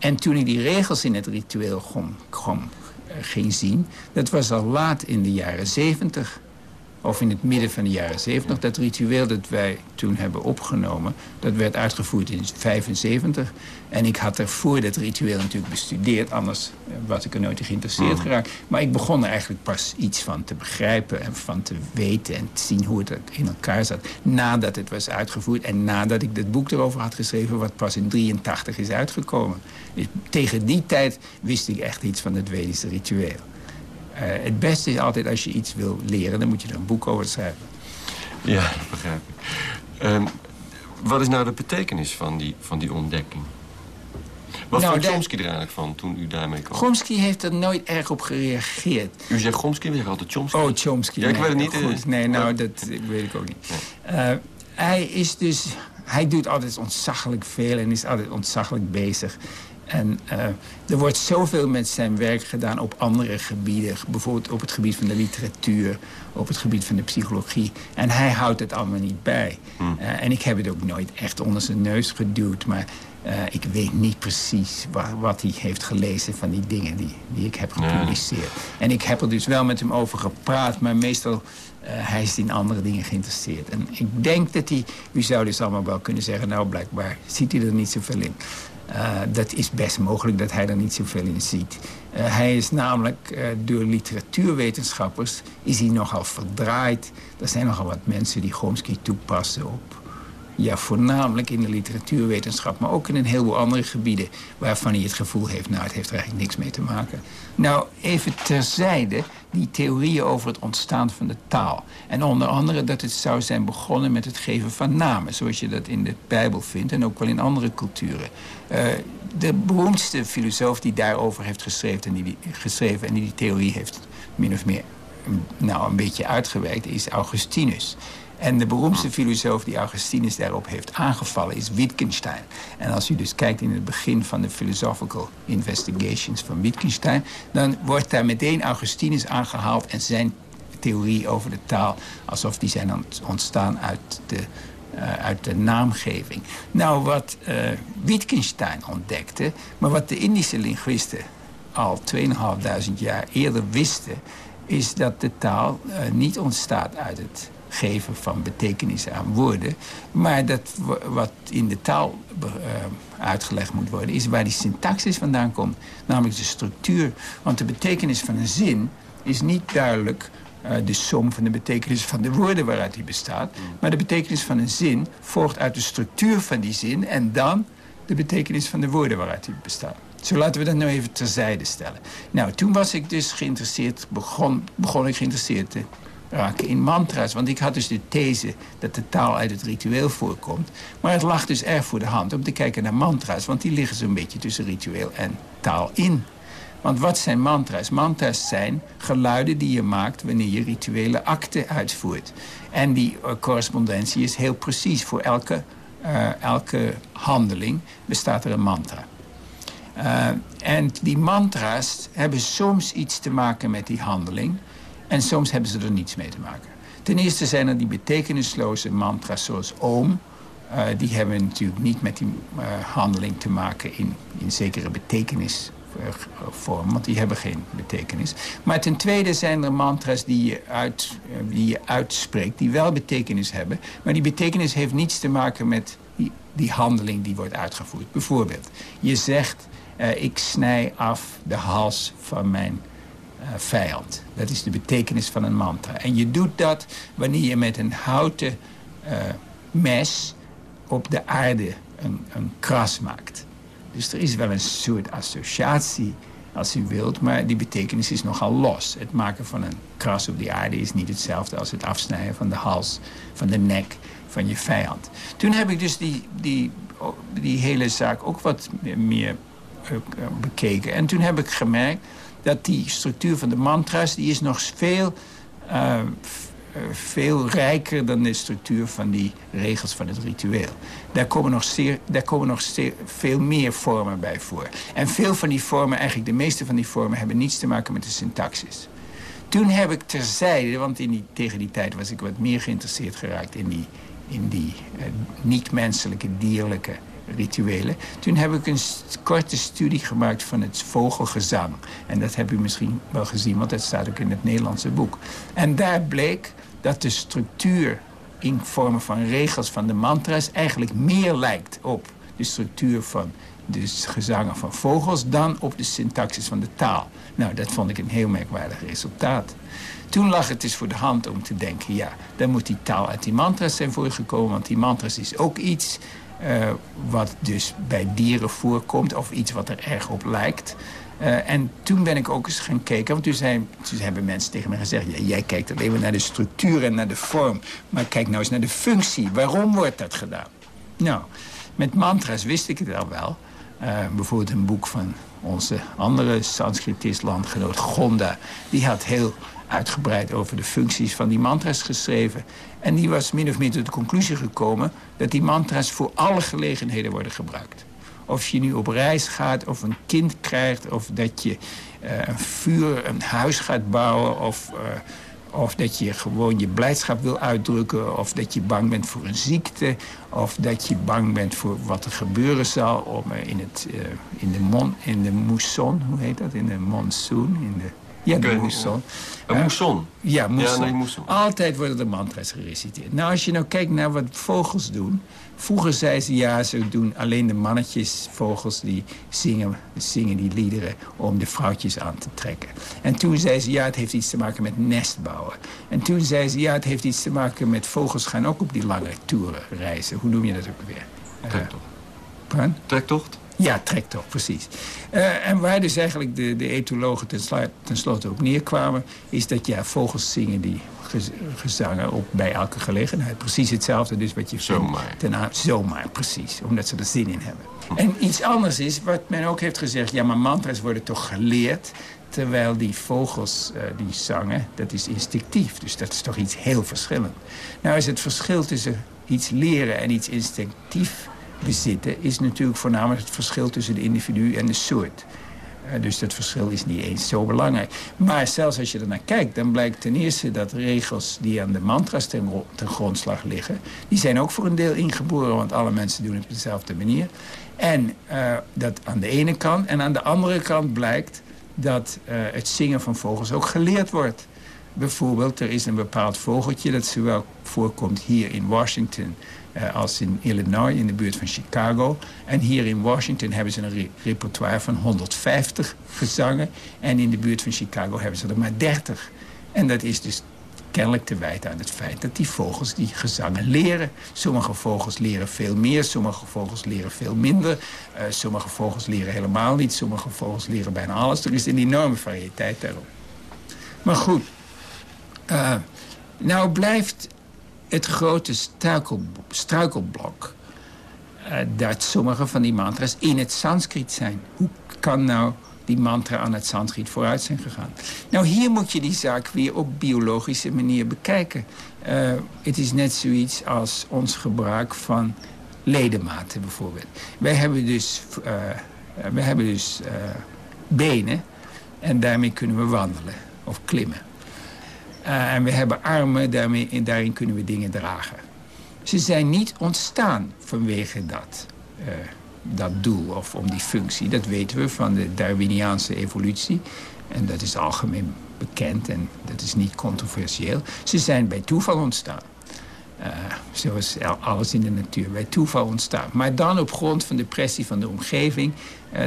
Speaker 4: En toen ik die regels in het ritueel uh, ging zien... dat was al laat in de jaren 70. Of in het midden van de jaren 70. Dat ritueel dat wij toen hebben opgenomen, dat werd uitgevoerd in 75. En ik had er voor dat ritueel natuurlijk bestudeerd. Anders eh, was ik er nooit in geïnteresseerd
Speaker 5: Mhm.
Speaker 4: geraakt. Maar ik begon er eigenlijk pas iets van te begrijpen... en van te weten en te zien hoe het in elkaar zat. Nadat het was uitgevoerd en nadat ik dat boek erover had geschreven... wat pas in 83 is uitgekomen. Dus tegen die tijd wist ik echt iets van het Vedische ritueel. Eh, het beste is altijd als je iets wil leren... dan moet je er een boek over schrijven.
Speaker 5: Ja, dat begrijp ik. Ehm, wat is nou de betekenis van die, van die ontdekking? Wat
Speaker 4: Nou,
Speaker 5: vond Chomsky er eigenlijk van toen u daarmee kwam?
Speaker 4: Chomsky heeft er nooit erg op gereageerd.
Speaker 5: U zegt Chomsky, we zeggen altijd Chomsky.
Speaker 4: Oh, Chomsky.
Speaker 5: Ja, ik
Speaker 4: nee,
Speaker 5: weet het niet,
Speaker 4: Goed,
Speaker 5: eh,
Speaker 4: nee, nou, dat weet ik ook niet. Eh, hij is dus... Hij doet altijd ontzaglijk veel en is altijd ontzaglijk bezig. En eh, er wordt zoveel met zijn werk gedaan op andere gebieden. Bijvoorbeeld op het gebied van de literatuur, op het gebied van de psychologie. En hij houdt het allemaal niet bij. Eh, en ik heb het ook nooit echt onder zijn neus geduwd. Maar eh, ik weet niet precies wa- wat hij heeft gelezen van die dingen die, die ik heb
Speaker 5: Nee.
Speaker 4: gepubliceerd. En ik heb er dus wel met hem over gepraat, maar meestal eh, hij is in andere dingen geïnteresseerd. En ik denk dat hij, u zou dus allemaal wel kunnen zeggen, nou blijkbaar ziet hij er niet zoveel in. Eh, dat is best mogelijk dat hij er niet zoveel in ziet. Eh, hij is namelijk eh, door literatuurwetenschappers is hij nogal verdraaid. Er zijn nogal wat mensen die Chomsky toepassen op ja, voornamelijk in de literatuurwetenschap, maar ook in een heleboel andere gebieden waarvan hij het gevoel heeft, nou, het heeft er eigenlijk niks mee te maken. Nou, even terzijde die theorieën over het ontstaan van de taal. En onder andere dat het zou zijn begonnen met het geven van namen, zoals je dat in de Bijbel vindt en ook wel in andere culturen. Eh, de beroemdste filosoof die daarover heeft geschreven en die, die- geschreven en die die theorie heeft min of meer nou, een beetje uitgewerkt, is Augustinus. En de beroemdste filosoof die Augustinus daarop heeft aangevallen is Wittgenstein. En als u dus kijkt in het begin van de Philosophical Investigations van Wittgenstein... dan wordt daar meteen Augustinus aangehaald en zijn theorie over de taal... alsof die zijn ont- ontstaan uit de, eh, uit de naamgeving. Nou, wat eh, Wittgenstein ontdekte, maar wat de Indische linguisten al 2500 jaar eerder wisten... is dat de taal eh, niet ontstaat uit het geven van betekenissen aan woorden... maar dat wat in de taal eh, uitgelegd moet worden... is waar die syntaxis vandaan komt, namelijk de structuur. Want de betekenis van een zin is niet duidelijk... eh, de som van de betekenis van de woorden waaruit die bestaat. Maar de betekenis van een zin volgt uit de structuur van die zin... en dan de betekenis van de woorden waaruit die bestaat. Zo laten we dat nou even terzijde stellen. Nou, toen was ik dus geïnteresseerd, begon, begon ik geïnteresseerd te raken in mantra's. Want ik had dus de these dat de taal uit het ritueel voorkomt. Maar het lag dus erg voor de hand om te kijken naar mantra's. Want die liggen zo'n beetje tussen ritueel en taal in. Want wat zijn mantra's? Mantra's zijn geluiden die je maakt wanneer je rituele akten uitvoert. En die eh, correspondentie is heel precies. Voor elke, eh, elke handeling bestaat er een mantra. Eh, en die mantra's hebben soms iets te maken met die handeling. En soms hebben ze er niets mee te maken. Ten eerste zijn er die betekenisloze mantra's zoals oom. Eh, die hebben natuurlijk niet met die eh, handeling te maken in, in zekere betekenisvorm. Want die hebben geen betekenis. Maar ten tweede zijn er mantra's die je, uit, eh, die je uitspreekt. Die wel betekenis hebben. Maar die betekenis heeft niets te maken met die, die handeling die wordt uitgevoerd. Bijvoorbeeld, je zegt... ik snij af de hals van mijn vijand. Dat is de betekenis van een mantra. En je doet dat wanneer je met een houten eh, mes op de aarde een, een kras maakt. Dus er is wel een soort associatie, als u wilt... maar die betekenis is nogal los. Het maken van een kras op die aarde is niet hetzelfde... als het afsnijden van de hals, van de nek van je vijand. Toen heb ik dus die, die, die hele zaak ook wat meer eh, bekeken. En toen heb ik gemerkt dat die structuur van de mantra's... die is nog veel, uh, veel rijker dan de structuur van die regels van het ritueel. Daar komen nog, zeer, daar komen nog zeer, veel meer vormen bij voor. En veel van die vormen, eigenlijk de meeste van die vormen... hebben niets te maken met de syntaxis. Toen heb ik terzijde, want in die, tegen die tijd was ik wat meer geïnteresseerd geraakt... in die, in die uh, niet-menselijke, dierlijke rituelen. Toen heb ik een korte studie gemaakt van het vogelgezang. En dat heb u misschien wel gezien, want dat staat ook in het Nederlandse boek. En daar bleek dat de structuur in vormen van regels van de mantra's... eigenlijk meer lijkt op de structuur van de gezangen van vogels... dan op de syntaxis van de taal. Nou, dat vond ik een heel merkwaardig resultaat. Toen lag het dus voor de hand om te denken... ja, dan moet die taal uit die mantras zijn voorgekomen... want die mantras is ook iets uh, wat dus bij dieren voorkomt... of iets wat er erg op lijkt. Uh, en toen ben ik ook eens gaan kijken. Want toen, zijn, toen hebben mensen tegen mij gezegd... Jij kijkt alleen maar naar de structuur en naar de vorm. Maar kijk nou eens naar de functie. Waarom wordt dat gedaan? Nou, met mantras wist ik het al wel. Uh, bijvoorbeeld een boek van onze andere Sanskritist landgenoot Gonda. Die had heel uitgebreid over de functies van die mantras geschreven. En die was min of meer tot de conclusie gekomen... dat die mantras voor alle gelegenheden worden gebruikt. Of je nu op reis gaat, of een kind krijgt... of dat je uh, een vuur, een huis gaat bouwen... of, uh, of dat je gewoon je blijdschap wil uitdrukken... of dat je bang bent voor een ziekte... of dat je bang bent voor wat er gebeuren zal... Om, uh, in, het, in, de mon, in de mousson, hoe heet dat? In de monsoon, in de ja, de moesson.
Speaker 5: Een moesson?
Speaker 4: Ja, moesson. Ja, nee, Altijd worden de mantra's gereciteerd. Nou, als je nou kijkt naar wat vogels doen... Vroeger zeiden ze, ja, ze doen alleen de mannetjes, vogels... die zingen, zingen die liederen om de vrouwtjes aan te trekken. En toen zeiden ze, ja, het heeft iets te maken met nestbouwen. En toen zeiden ze, ja, het heeft iets te maken met... vogels gaan ook op die lange toeren reizen. Hoe noem je dat ook weer?
Speaker 5: Trektocht. Uh, Trektocht?
Speaker 4: Ja, trektocht, precies. Uh, en waar dus eigenlijk de, de etologen tenslotte ten op neerkwamen... is dat ja, vogels zingen die gezangen op, bij elke gelegenheid. Precies hetzelfde dus wat je
Speaker 5: Zomaar.
Speaker 4: Ten, zomaar, precies. Omdat ze er zin in hebben. En iets anders is, wat men ook heeft gezegd... ja, maar mantras worden toch geleerd... Terwijl die vogels uh, die zangen, dat is instinctief. Dus dat is toch iets heel verschillend. Nou is het verschil tussen iets leren en iets instinctief bezitten... is natuurlijk voornamelijk het verschil tussen de individu en de soort. Uh, dus dat verschil is niet eens zo belangrijk. Maar zelfs als je er naar kijkt, dan blijkt ten eerste dat regels die aan de mantras ten, grondslag liggen... die zijn ook voor een deel ingeboren, want alle mensen doen het op dezelfde manier. En uh, dat aan de ene kant. En aan de andere kant blijkt dat uh, het zingen van vogels ook geleerd wordt. Bijvoorbeeld, er is een bepaald vogeltje dat zowel voorkomt hier in Washington uh, als in Illinois, in de buurt van Chicago. En hier in Washington hebben ze een re repertoire van 150 gezangen. En in de buurt van Chicago hebben ze er maar 30. En dat is dus kennelijk te wijten aan het feit dat die vogels die gezangen leren. Sommige vogels leren veel meer, sommige vogels leren veel minder. Uh, sommige vogels leren helemaal niet, sommige vogels leren bijna alles. Er is een enorme variëteit daarop. Maar goed, uh, nou blijft het grote struikelblok... Uh, dat sommige van die mantra's in het Sanskriet zijn. Hoe kan nou die mantra aan het Sanskriet vooruit zijn gegaan? Nou, hier moet je die zaak weer op biologische manier bekijken. Uh, het is net zoiets als ons gebruik van ledematen bijvoorbeeld. Wij hebben dus, wij hebben dus benen en daarmee kunnen we wandelen of klimmen. Uh, en we hebben armen, daarmee, daarin kunnen we dingen dragen. Ze zijn niet ontstaan vanwege dat, uh, dat doel of om die functie. Dat weten we van de Darwiniaanse evolutie. En dat is algemeen bekend en dat is niet controversieel. Ze zijn bij toeval ontstaan. Uh, zoals alles in de natuur, bij toeval ontstaan. Maar dan op grond van de pressie van de omgeving...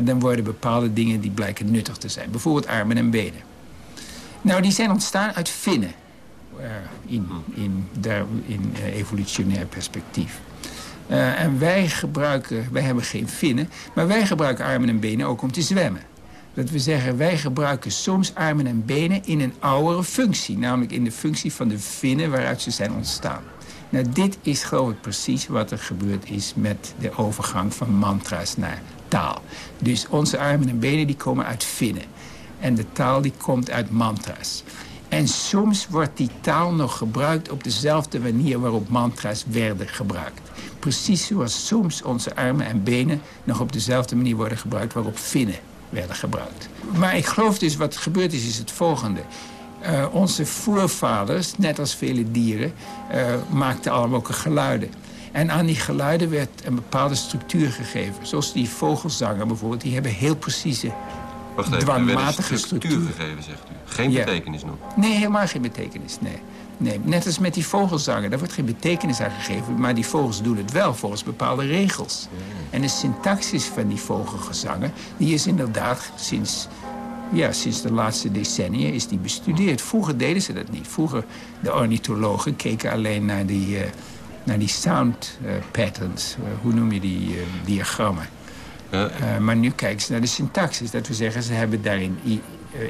Speaker 4: dan worden bepaalde dingen die blijken nuttig te zijn. Bijvoorbeeld armen en benen. Nou, die zijn ontstaan uit vinnen. Uh, in, in, der, in uh, evolutionair perspectief. Uh, en wij gebruiken, wij hebben geen vinnen... maar wij gebruiken armen en benen ook om te zwemmen. Dat we zeggen, wij gebruiken soms armen en benen in een oudere functie. Namelijk in de functie van de vinnen waaruit ze zijn ontstaan. Nou, dit is geloof ik precies wat er gebeurd is met de overgang van mantra's naar taal. Dus onze armen en benen die komen uit vinnen. En de taal die komt uit mantra's. En soms wordt die taal nog gebruikt op dezelfde manier waarop mantra's werden gebruikt. Precies zoals soms onze armen en benen nog op dezelfde manier worden gebruikt waarop vinnen werden gebruikt. Maar ik geloof dus wat gebeurd is, is het volgende. Uh, onze voorvaders, net als vele dieren, uh, maakten allemaal ook geluiden. En aan die geluiden werd een bepaalde structuur gegeven. Zoals die vogelzangen bijvoorbeeld, die hebben heel precieze
Speaker 5: Wacht even, structuur,
Speaker 4: structuur.
Speaker 5: gegeven, zegt u. Geen
Speaker 4: Ja.
Speaker 5: betekenis nog.
Speaker 4: Nee, helemaal geen betekenis, nee. nee. Net als met die vogelzangen, daar wordt geen betekenis aan gegeven... maar die vogels doen het wel volgens bepaalde regels. En de syntaxis van die vogelgezangen... die is inderdaad sinds, ja, sinds de laatste decennia is die bestudeerd. Vroeger deden ze dat niet. Vroeger, de ornithologen keken alleen naar die, eh, naar die sound eh, patterns. Eh, hoe noem je die diagrammen?
Speaker 5: Ja,
Speaker 4: Eh, maar nu kijken ze naar de syntaxis. Dat we zeggen, ze hebben daarin eh,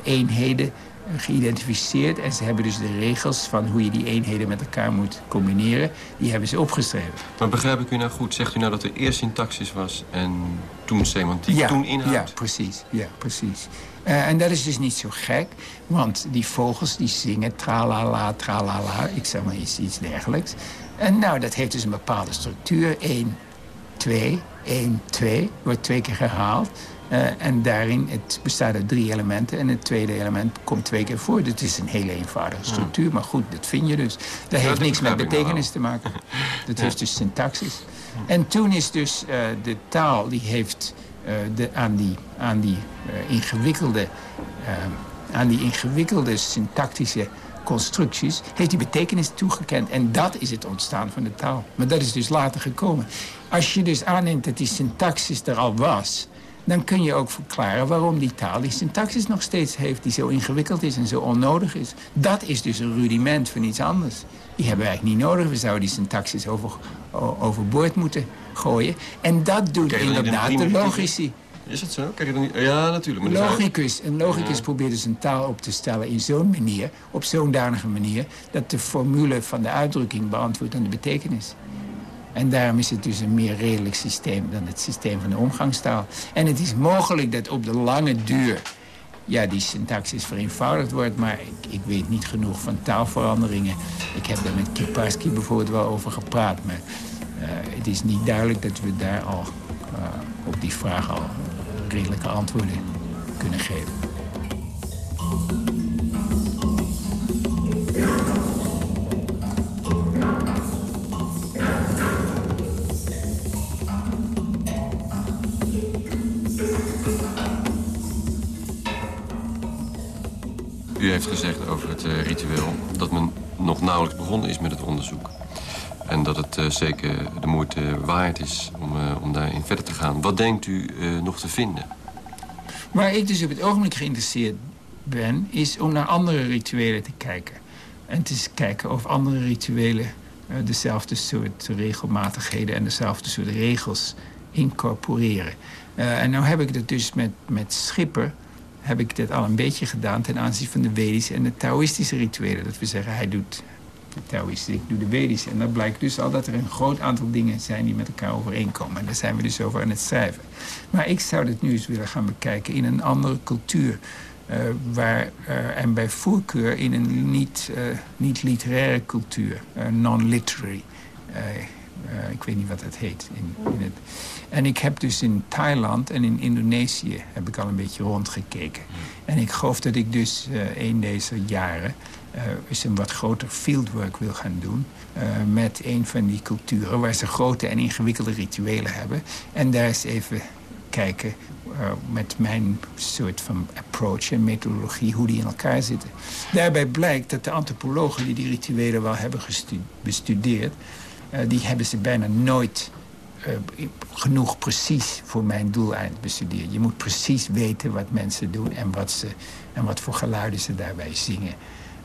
Speaker 4: eenheden eh, geïdentificeerd. En ze hebben dus de regels van hoe je die eenheden met elkaar moet combineren. Die hebben ze opgeschreven.
Speaker 5: maar begrijp ik u nou goed? Zegt u nou dat er eerst syntaxis was en toen semantiek, toen inhoud?
Speaker 4: Ja, precies. Ja, precies. En dat is dus niet zo gek. Want die vogels die zingen tralala, tralala. Ik zeg maar iets, iets dergelijks. En nou, dat heeft dus een bepaalde structuur. 1, 2, 1, 2. Wordt twee keer herhaald. Eh, en daarin, het bestaat uit drie elementen. En het tweede element komt twee keer voor. Het is een hele eenvoudige structuur. Maar goed, dat vind je dus. Dat heeft
Speaker 5: dat
Speaker 4: niks met betekenis te maken. Dat heeft dus syntaxis. En toen is dus eh, de taal, die heeft eh, de, aan die, aan die ingewikkelde... aan die ingewikkelde syntactische constructies... heeft die betekenis toegekend. En dat is het ontstaan van de taal. Maar dat is dus later gekomen. Als je dus aanneemt dat die syntaxis er al was... dan kun je ook verklaren waarom die taal die syntaxis nog steeds heeft... die zo ingewikkeld is en zo onnodig is. Dat is dus een rudiment van iets anders. Die hebben we eigenlijk niet nodig. We zouden die syntaxis over, overboord moeten gooien. En dat doet inderdaad de logici.
Speaker 5: Is dat zo? Kijk je dan niet? Ja, natuurlijk. Maar
Speaker 4: logicus, een logicus
Speaker 5: Ja.
Speaker 4: probeert dus een taal op te stellen in zo'n manier, op zo'n danige manier, dat de formule van de uitdrukking beantwoordt aan de betekenis. En daarom is het dus een meer redelijk systeem dan het systeem van de omgangstaal. En het is mogelijk dat op de lange duur ja, die syntaxis vereenvoudigd wordt, maar ik, ik weet niet genoeg van taalveranderingen. Ik heb daar met Kiparski bijvoorbeeld wel over gepraat, maar eh, het is niet duidelijk dat we daar al eh, op die vraag al redelijke antwoorden kunnen geven.
Speaker 5: U heeft gezegd over het eh, ritueel dat men nog nauwelijks begonnen is met het onderzoek. En dat het eh, zeker de moeite waard is om, eh, om daarin verder te gaan. Wat denkt u eh, nog te vinden?
Speaker 4: Waar ik dus op het ogenblik geïnteresseerd ben, is om naar andere rituelen te kijken. En te kijken of andere rituelen dezelfde soort regelmatigheden en dezelfde soort regels incorporeren. En nou heb ik dat dus met, met Schipper heb ik dit al een beetje gedaan ten aanzien van de Vedische en de Taoïstische rituelen. Dat we zeggen, hij doet de Taoïstische, ik doe de Vedische. En dan blijkt dus al dat er een groot aantal dingen zijn die met elkaar overeenkomen. En daar zijn we dus over aan het schrijven. Maar ik zou dit nu eens willen gaan bekijken in een andere cultuur. eh, waar, eh, en bij voorkeur in een niet, eh, niet literaire cultuur, non-literary. Ik weet niet wat dat heet. In, in het. En ik heb dus in Thailand en in Indonesië heb ik al een beetje rondgekeken. En ik geloof dat ik dus een deze jaren eh, eens een wat groter fieldwork wil gaan doen. eh, met een van die culturen waar ze grote en ingewikkelde rituelen hebben. En daar eens even kijken eh, met mijn soort van approach en methodologie hoe die in elkaar zitten. Daarbij blijkt dat de antropologen die die rituelen wel hebben bestudeerd... die hebben ze bijna nooit genoeg precies voor mijn doeleind bestudeerd. Je moet precies weten wat mensen doen en wat, ze, en wat voor geluiden ze daarbij zingen.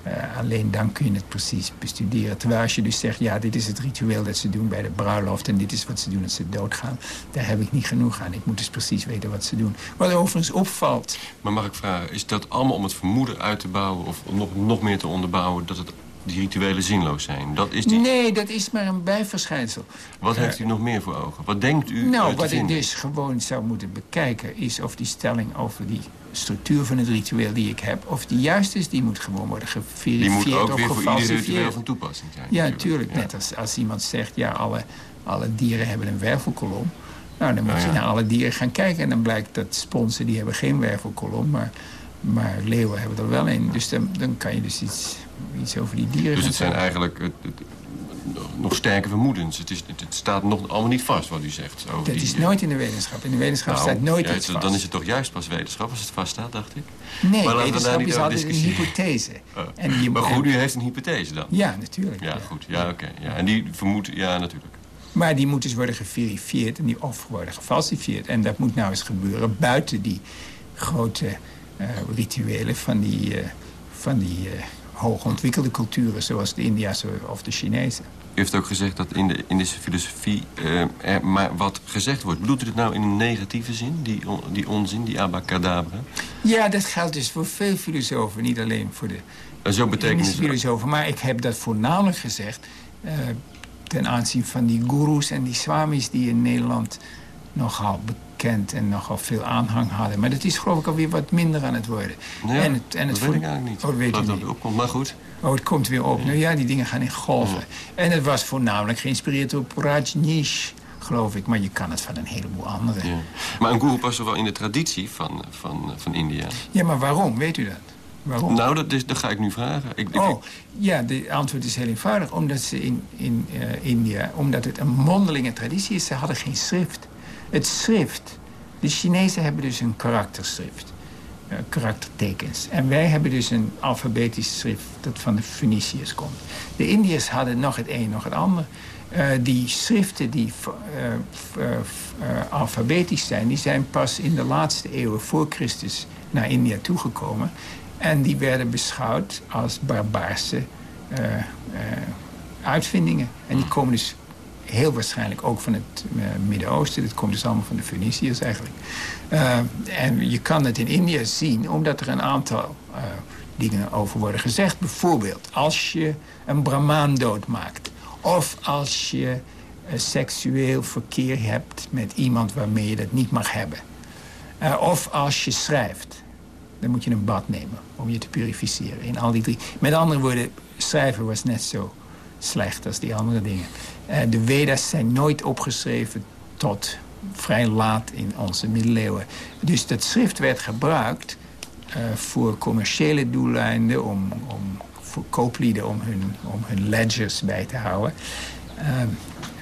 Speaker 4: Eh, alleen dan kun je het precies bestuderen. Terwijl als je dus zegt, ja, dit is het ritueel dat ze doen bij de bruiloft... en dit is wat ze doen als ze doodgaan, daar heb ik niet genoeg aan. Ik moet dus precies weten wat ze doen. Wat overigens opvalt,
Speaker 5: Maar mag ik vragen, is dat allemaal om het vermoeden uit te bouwen... of om nog, nog meer te onderbouwen dat het, die rituelen zinloos zijn? Dat is die...
Speaker 4: nee, dat is maar een bijverschijnsel.
Speaker 5: Wat heeft u nog meer voor ogen? Wat denkt u
Speaker 4: Nou,
Speaker 5: eh, te
Speaker 4: wat ik dus gewoon zou moeten bekijken... is of die stelling over die structuur van het ritueel die ik heb... of die juist is, die moet gewoon worden
Speaker 5: Die
Speaker 4: geverifieerd
Speaker 5: moet ook
Speaker 4: of
Speaker 5: weer voor ieder ritueel
Speaker 4: gefalsifieerd.
Speaker 5: van toepassing zijn.
Speaker 4: Ja,
Speaker 5: natuurlijk. Ja.
Speaker 4: Net als, als iemand zegt, ja, alle, alle dieren hebben een wervelkolom. Nou, dan moet
Speaker 5: Nou
Speaker 4: je
Speaker 5: ja.
Speaker 4: naar alle dieren gaan kijken. En dan blijkt dat sponsen, die hebben geen wervelkolom. Maar, maar leeuwen hebben er wel een. Dus dan, dan kan je dus iets, iets over die dieren
Speaker 5: Dus het zijn eigenlijk... Het, het- nog sterke vermoedens. Het, is, het, staat nog allemaal niet vast wat u zegt.
Speaker 4: Over dat is nooit in de wetenschap. In de wetenschap nou, staat nooit iets vast.
Speaker 5: Dan is het toch juist pas wetenschap als het vaststaat, dacht ik?
Speaker 4: Nee, maar wetenschap is altijd een hypothese.
Speaker 5: Oh. En die, maar goed, u heeft een hypothese dan?
Speaker 4: Ja, natuurlijk.
Speaker 5: Ja, goed. Ja, oké. Ja. En die vermoedt, ja, natuurlijk.
Speaker 4: Maar die moet dus worden geverifieerd en die of worden gefalsifieerd. En dat moet nou eens gebeuren buiten die grote uh, rituelen van die, uh, van die uh, hoogontwikkelde culturen... zoals de Indiase of de Chinese.
Speaker 5: U heeft ook gezegd dat in de Indische filosofie er maar wat gezegd wordt. Bedoelt u het nou in een negatieve zin, die, die onzin, die abacadabra?
Speaker 4: Ja, dat geldt dus voor veel filosofen, niet alleen voor de zo Indische filosofen. Maar ik heb dat voornamelijk gezegd ten aanzien van die gurus en die swamis die in Nederland nogal bekend en nogal veel aanhang hadden. Maar dat is geloof ik alweer wat minder aan het worden.
Speaker 5: en het, en het dat weet ik eigenlijk niet.
Speaker 4: Oh, weet dat niet.
Speaker 5: opkomt, maar goed.
Speaker 4: Oh, het komt weer op. Nou ja, die dingen gaan in golven. En het was voornamelijk geïnspireerd op Rajneesh, geloof ik. Maar je kan het van een heleboel andere. Ja.
Speaker 5: Maar een guru past toch wel in de traditie van, van, van India?
Speaker 4: Ja, maar waarom? Weet u dat? Waarom?
Speaker 5: Nou, dat, is, dat ga ik nu vragen. Ik,
Speaker 4: oh, ja, de antwoord is heel eenvoudig. Omdat ze in, in uh, India, omdat het een mondelinge traditie is, ze hadden geen schrift. Het schrift, de Chinezen hebben dus een karakterschrift. Uh, karaktertekens. En wij hebben dus een alfabetisch schrift dat van de Phoeniciërs komt. De Indiërs hadden nog het een, nog het ander. Uh, die schriften die alfabetisch zijn... die zijn pas in de laatste eeuwen voor Christus naar India toegekomen. En die werden beschouwd als barbaarse uitvindingen. En die komen dus heel waarschijnlijk ook van het uh, Midden-Oosten. Dat komt dus allemaal van de Feniciërs eigenlijk. en je kan het in India zien omdat er een aantal dingen over worden gezegd. Bijvoorbeeld als je een brahmaan doodmaakt. Of als je seksueel verkeer hebt met iemand waarmee je dat niet mag hebben. of als je schrijft dan moet je een bad nemen om je te purificeren. In al die drie. Met andere woorden, schrijven was net zo slecht als die andere dingen. Uh, de Veda's zijn nooit opgeschreven tot vrij laat in onze middeleeuwen. Dus dat schrift werd gebruikt uh, voor commerciële doeleinden... om, om voor kooplieden om hun, om hun ledgers bij te houden. Uh,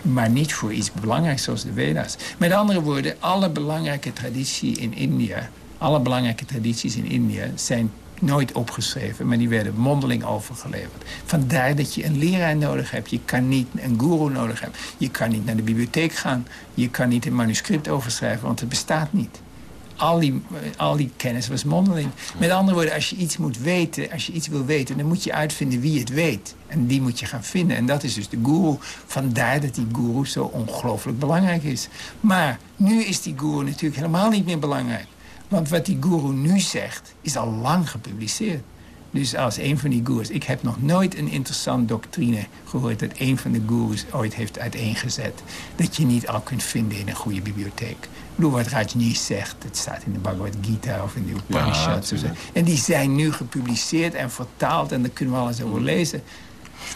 Speaker 4: maar niet voor iets belangrijks zoals de Veda's. Met andere woorden, alle belangrijke traditie in India alle belangrijke tradities in India zijn nooit opgeschreven, maar die werden mondeling overgeleverd. Vandaar dat je een leraar nodig hebt. Je kan niet een guru nodig hebben. Je kan niet naar de bibliotheek gaan. Je kan niet een manuscript overschrijven, want het bestaat niet. Al die, al die kennis was mondeling. Met andere woorden, als je iets moet weten, als je iets wil weten... dan moet je uitvinden wie het weet. En die moet je gaan vinden. En dat is dus de guru. Vandaar dat die guru zo ongelooflijk belangrijk is. Maar nu is die guru natuurlijk helemaal niet meer belangrijk. Want wat die guru nu zegt, is al lang gepubliceerd. Dus als een van die gurus... Ik heb nog nooit een interessant doctrine gehoord... dat een van de gurus ooit heeft uiteengezet. Dat je niet al kunt vinden in een goede bibliotheek. Ik bedoel, wat Rajneesh zegt, het staat in de Bhagavad Gita of in de Upanishads. Ja, en die zijn nu gepubliceerd en vertaald... en daar kunnen we alles over lezen.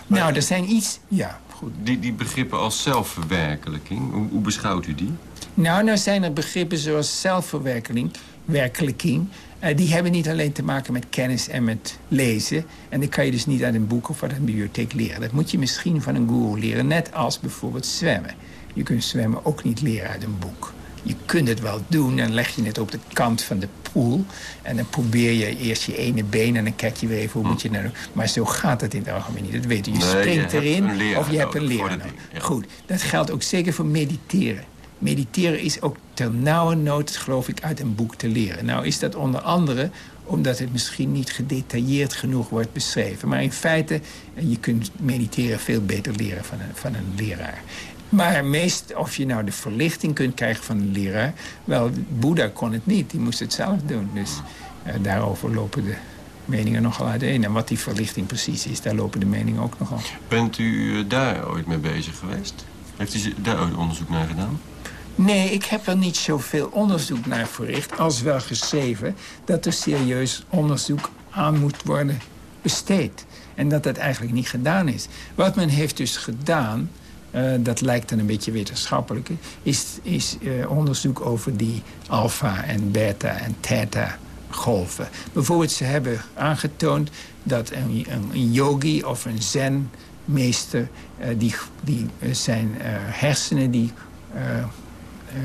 Speaker 4: nou, er zijn iets... Ja, goed.
Speaker 5: Die, die begrippen als zelfverwerkelijking, hoe, hoe beschouwt u die?
Speaker 4: Nou, nou zijn er begrippen zoals zelfverwerkelijking werkelijking. Uh, die hebben niet alleen te maken met kennis en met lezen. En dat kan je dus niet uit een boek of uit een bibliotheek leren. Dat moet je misschien van een guru leren. Net als bijvoorbeeld zwemmen. Je kunt zwemmen ook niet leren uit een boek. Je kunt het wel doen, dan leg je het op de kant van de pool. En dan probeer je eerst je ene been en dan kijk je weer even hoe moet je nou doen. Maar zo gaat het in het algemeen niet. Dat weet je. Je springt erin of je hebt een leraar Goed, dat geldt ook zeker voor mediteren mediteren is ook ter nauwe nood, geloof ik, uit een boek te leren. Nou is dat onder andere omdat het misschien niet gedetailleerd genoeg wordt beschreven. Maar in feite, je kunt mediteren veel beter leren van een, van een leraar. Maar meest, of je nou de verlichting kunt krijgen van een leraar... wel, Boeddha kon het niet, die moest het zelf doen. Dus uh, daarover lopen de meningen nogal uiteen. En wat die verlichting precies is, daar lopen de meningen ook nogal.
Speaker 5: Bent u eh, daar ooit mee bezig geweest? Heeft u daar ooit onderzoek naar gedaan?
Speaker 4: Nee, ik heb er niet zoveel onderzoek naar verricht... als wel geschreven dat er serieus onderzoek aan moet worden besteed. En dat dat eigenlijk niet gedaan is. Wat men heeft dus gedaan... Uh, dat lijkt dan een beetje wetenschappelijk... is, is uh, onderzoek over die alfa en beta en theta golven. Bijvoorbeeld, ze hebben aangetoond dat een, een, yogi of een zen meester. die, die zijn hersenen die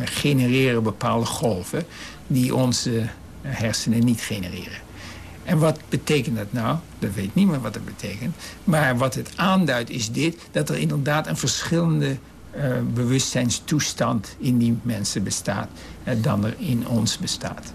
Speaker 4: genereren bepaalde golven... die onze hersenen niet genereren. En wat betekent dat nou? Dat weet niemand wat dat betekent. Maar wat het aanduidt is dit... dat er inderdaad een verschillende uh, bewustzijnstoestand in die mensen bestaat... Uh, dan er in ons bestaat.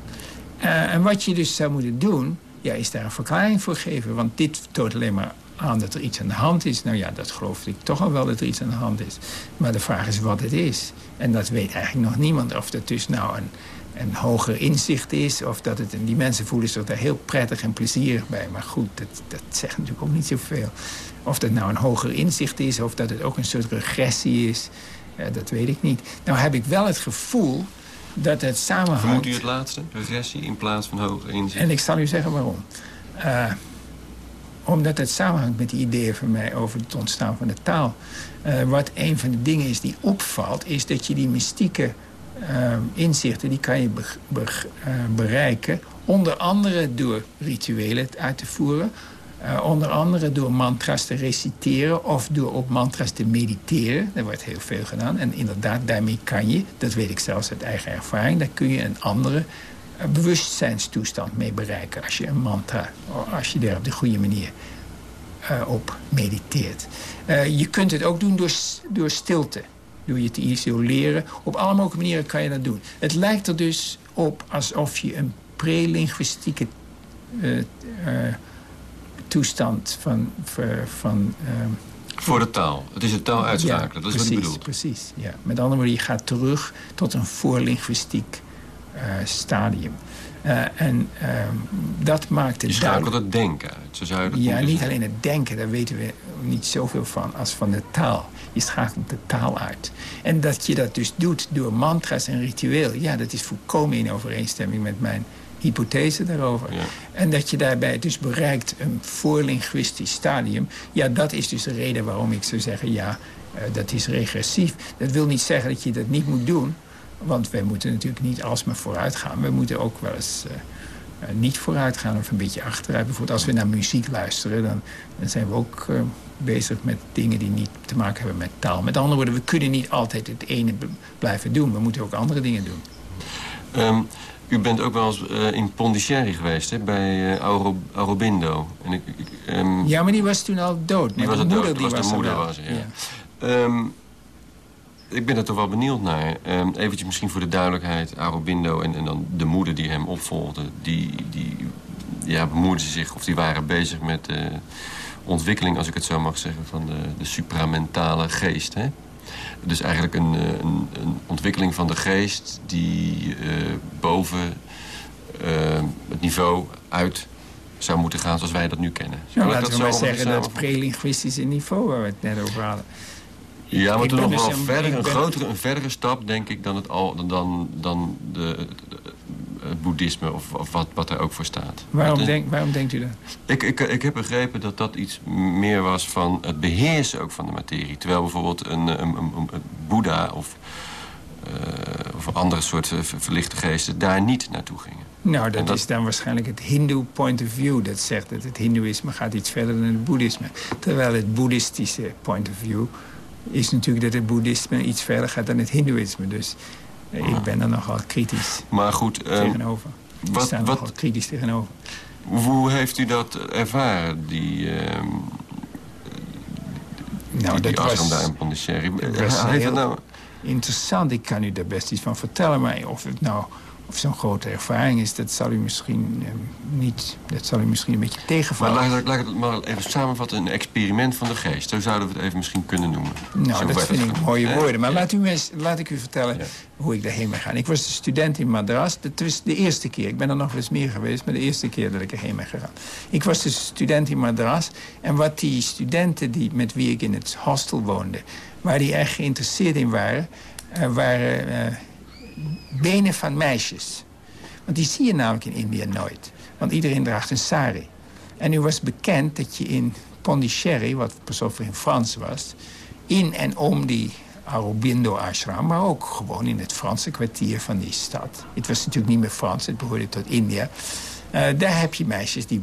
Speaker 4: En wat je dus zou moeten doen... Ja, is daar een verklaring voor geven. Want dit toont alleen maar aan dat er iets aan de hand is. Nou ja, dat geloof ik toch al wel dat er iets aan de hand is. Maar de vraag is wat het is. En dat weet eigenlijk nog niemand. Of dat dus nou een een hoger inzicht is. Of dat het, en die mensen voelen zich daar heel prettig en plezierig bij. Maar goed, dat, dat zegt natuurlijk ook niet zoveel. Of dat nou een hoger inzicht is, of dat het ook een soort regressie is. dat weet ik niet. Nou heb ik wel het gevoel dat het samenhangt...
Speaker 5: Vermoedt u het laatste, regressie, in plaats van hoger inzicht?
Speaker 4: En ik zal u zeggen waarom. Uh, omdat het samenhangt met die ideeën van mij over het ontstaan van de taal. Uh, wat een van de dingen is die opvalt, is dat je die mystieke uh, inzichten die kan je uh, bereiken. Onder andere door rituelen uit te voeren. Onder andere door mantra's te reciteren of door op mantra's te mediteren. Er wordt heel veel gedaan. En inderdaad, daarmee kan je, dat weet ik zelfs uit eigen ervaring... daar kun je een andere bewustzijnstoestand mee bereiken... als je een mantra, als je daar op de goede manier op mediteert. je kunt het ook doen door, door stilte door je te isoleren. Op alle mogelijke manieren kan je dat doen. Het lijkt er dus op alsof je een prelinguïstieke uh, uh, toestand van... van uh,
Speaker 5: voor de taal. Het is de taal uitschakelen. Ja, dat is
Speaker 4: precies,
Speaker 5: wat ik bedoel.
Speaker 4: Precies, ja. Met andere woorden, je gaat terug tot een voorlinguïstiek stadium. Uh, en uh, dat maakt het
Speaker 5: Je schakelt het denken uit. Zo zou je
Speaker 4: ja, niet alleen het denken, daar weten we niet zoveel van als van de taal. Je schakelt de taal uit. En dat je dat dus doet door mantra's en ritueel... ja, dat is volkomen in overeenstemming met mijn hypothese daarover. Ja. En dat je daarbij dus bereikt een voorlinguïstisch stadium... ja, dat is dus de reden waarom ik zou zeggen... ja, uh, dat is regressief. Dat wil niet zeggen dat je dat niet moet doen... want wij moeten natuurlijk niet alsmaar vooruit gaan. We moeten ook wel eens... Uh, uh, niet vooruit gaan of een beetje achteruit. Bijvoorbeeld als we naar muziek luisteren, dan, dan zijn we ook uh, bezig met dingen die niet te maken hebben met taal. Met andere woorden, we kunnen niet altijd het ene blijven doen. We moeten ook andere dingen doen.
Speaker 5: Um, u bent ook wel eens uh, in Pondicherry geweest, hè, bij Auro, Aurobindo. En ik, ik, um,
Speaker 4: ja, maar die was toen al dood.
Speaker 5: Die
Speaker 4: maar
Speaker 5: was
Speaker 4: de
Speaker 5: moeder,
Speaker 4: dood. Die
Speaker 5: was,
Speaker 4: was
Speaker 5: de moeder,
Speaker 4: wel.
Speaker 5: was ja. ja. Um, ik ben er toch wel benieuwd naar. Um, eventjes misschien voor de duidelijkheid. Aurobindo en, en dan de moeder die hem opvolgde... die, die ja, bemoeiden zich of die waren bezig met de ontwikkeling... als ik het zo mag zeggen, van de, de supramentale geest. Hè? Dus eigenlijk een, een, een ontwikkeling van de geest... die uh, boven uh, het niveau uit zou moeten gaan zoals wij dat nu kennen.
Speaker 4: Nou, laten we maar zeggen dat het prelinguïstische niveau waar we het net over hadden...
Speaker 5: Ja, maar toen nog wel dus verder, een, grotere, een verdere stap, denk ik, dan het, al, dan, dan de, het boeddhisme of, of wat, wat er ook voor staat.
Speaker 4: Waarom, dat, denk, waarom denkt u dat?
Speaker 5: Ik, ik, ik heb begrepen dat dat iets meer was van het beheersen ook van de materie. Terwijl bijvoorbeeld een, een, een, een boeddha of, uh, of andere soorten verlichte geesten daar niet naartoe gingen.
Speaker 4: Nou, dat, dat, is dan waarschijnlijk het hindoe point of view. Dat zegt dat het hindoeïsme gaat iets verder dan het boeddhisme. Terwijl het boeddhistische point of view is natuurlijk dat het boeddhisme iets verder gaat dan het hindoeïsme. Dus eh, ik ben er nogal kritisch
Speaker 5: maar goed, um,
Speaker 4: tegenover. Ik
Speaker 5: wat,
Speaker 4: sta
Speaker 5: wat,
Speaker 4: nogal kritisch tegenover.
Speaker 5: Hoe heeft u dat ervaren, die, uh,
Speaker 4: nou,
Speaker 5: die,
Speaker 4: dat
Speaker 5: die
Speaker 4: was,
Speaker 5: in Pondicherry?
Speaker 4: was heel
Speaker 5: nou...
Speaker 4: interessant. Ik kan u daar best iets van vertellen. Maar of het nou of zo'n grote ervaring is, dat zal u misschien eh, niet, dat zal u misschien een beetje tegenvallen.
Speaker 5: Maar laat, laat ik het maar even samenvatten. Een experiment van de geest. Zo zouden we het even misschien kunnen noemen.
Speaker 4: Nou,
Speaker 5: Zo
Speaker 4: dat vind ik mooie
Speaker 5: Eh,
Speaker 4: woorden. Maar
Speaker 5: ja.
Speaker 4: laat, u eens, laat ik u vertellen
Speaker 5: Ja.
Speaker 4: hoe ik daarheen ben gegaan. Ik was student in Madras. Dat was de eerste keer. Ik ben er nog wel eens meer geweest, maar de eerste keer dat ik erheen ben gegaan. Ik was dus student in Madras. En wat die studenten die, met wie ik in het hostel woonde... waar die erg geïnteresseerd in waren... eh, waren eh, benen van meisjes. Want die zie je namelijk in India nooit. Want iedereen draagt een sari. En nu was bekend dat je in Pondicherry, wat pas in Frans was... in en om die Aurobindo ashram, maar ook gewoon in het Franse kwartier van die stad. Het was natuurlijk niet meer Frans, het behoorde tot India. Uh, daar heb je meisjes die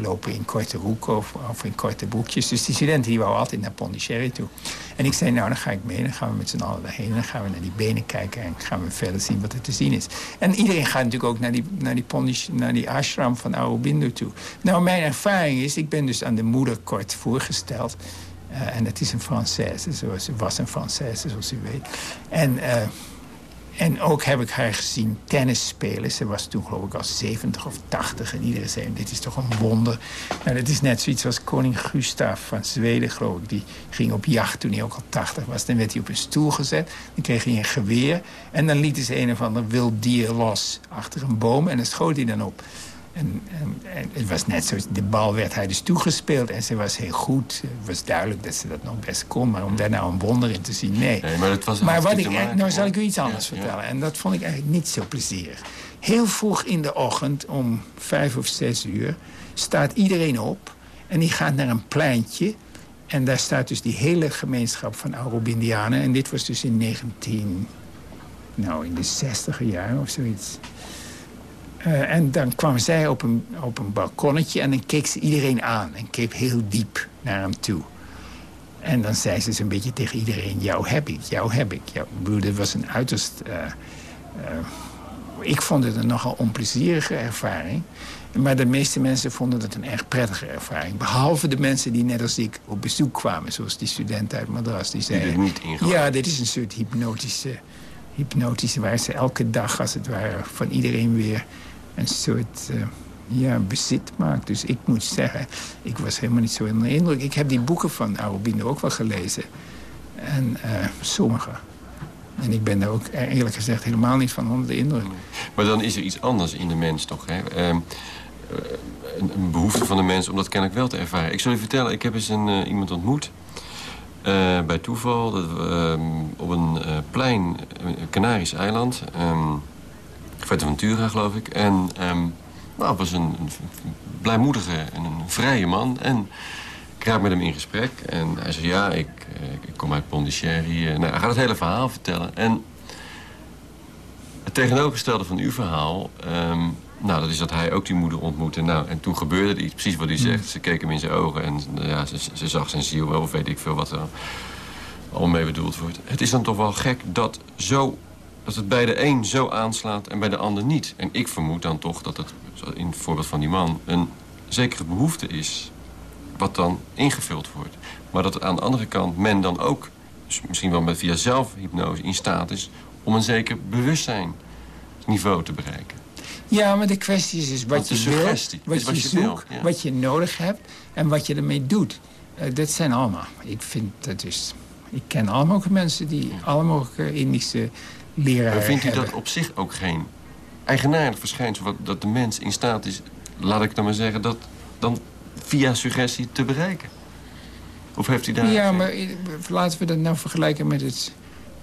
Speaker 4: lopen in korte roeken of, in korte broekjes. Dus die studenten die wou altijd naar Pondicherry toe. En ik zei, nou, dan ga ik mee. Dan gaan we met z'n allen daarheen. Dan gaan we naar die benen kijken en gaan we verder zien wat er te zien is. En iedereen gaat natuurlijk ook naar die, naar die, naar die ashram van Aurobindo toe. Nou, mijn ervaring is, ik ben dus aan de moeder kort voorgesteld. Uh, en het is een Française, zoals, was een Française, zoals u weet. En... Uh, en ook heb ik haar gezien tennis spelen. Ze was toen geloof ik al 70 of 80. En iedereen zei, dit is toch een wonder. Nou, dat is net zoiets als koning Gustav van Zweden, geloof ik. Die ging op jacht toen hij ook al 80 was. Dan werd hij op een stoel gezet. Dan kreeg hij een geweer. En dan lieten ze een of ander wild dier los achter een boom. En dan schoot hij dan op. En, en, het was net zo, de bal werd hij dus toegespeeld en ze was heel goed. Het was duidelijk dat ze dat nog best kon, maar om daar nou een wonder in te zien, nee.
Speaker 5: nee maar het was
Speaker 4: maar wat ik, nou zal ik u iets anders vertellen. En dat vond ik eigenlijk niet zo plezierig. Heel vroeg in de ochtend, om vijf of zes uur, staat iedereen op. En die gaat naar een pleintje. En daar staat dus die hele gemeenschap van Aurobindianen. En dit was dus in 19... Nou, in de zestiger jaren of zoiets. Uh, en dan kwam zij op een, op een balkonnetje en dan keek ze iedereen aan. En keek heel diep naar hem toe. En dan zei ze zo'n beetje tegen iedereen... jou heb ik, jou heb ik. Jou. Ik bedoel, dat was een uiterst... Uh, uh, ik vond het een nogal onplezierige ervaring. Maar de meeste mensen vonden het een erg prettige ervaring. Behalve de mensen die net als ik op bezoek kwamen. Zoals die student uit Madras. Die zeiden,
Speaker 5: niet
Speaker 4: ja, dit is een soort hypnotische, hypnotische... waar ze elke dag, als het ware, van iedereen weer een soort uh, ja, bezit maakt. Dus ik moet zeggen, ik was helemaal niet zo in de indruk. Ik heb die boeken van Arubino ook wel gelezen. En uh, sommige. En ik ben daar ook eerlijk gezegd helemaal niet van onder de indruk.
Speaker 5: Maar dan is er iets anders in de mens toch, hè? Uh, een, een, behoefte van de mens om dat kennelijk wel te ervaren. Ik zal u vertellen, ik heb eens een, iemand ontmoet... bij toeval, ehm, op een plein, Canarisch eiland... Um, Ventura, geloof ik. En um, nou, was een, een blijmoedige en een vrije man. En ik raak met hem in gesprek. En hij zei, ja, ik, eh, ik kom uit Pondicherry. Nou, hij gaat het hele verhaal vertellen. En het tegenovergestelde van uw verhaal... Um, nou, dat is dat hij ook die moeder ontmoette. Nou, en toen gebeurde er iets, precies wat u hmm. zegt. Ze keek hem in zijn ogen en ja, ze, ze zag zijn ziel wel, of weet ik veel wat er allemaal mee bedoeld wordt. Het is dan toch wel gek dat zo dat het bij de een zo aanslaat en bij de ander niet. En ik vermoed dan toch dat het, in het voorbeeld van die man... een zekere behoefte is wat dan ingevuld wordt. Maar dat aan de andere kant men dan ook, misschien wel met via zelfhypnose... in staat is om een zeker bewustzijnsniveau te bereiken.
Speaker 4: Ja, maar de kwestie is dus wat, je wil, wat, wat je, zoekt, wat je nodig hebt en wat je ermee doet. Uh, dat zijn allemaal, ik vind dat dus... Ik ken allemaal mensen die alle mogelijke Indische maar
Speaker 5: vindt u dat op zich ook geen eigenaardig verschijnsel... Wat, dat de mens in staat is, laat ik dan maar zeggen... dat dan via suggestie te bereiken? Of heeft u daar...
Speaker 4: Ja, maar laten we dat nou vergelijken met het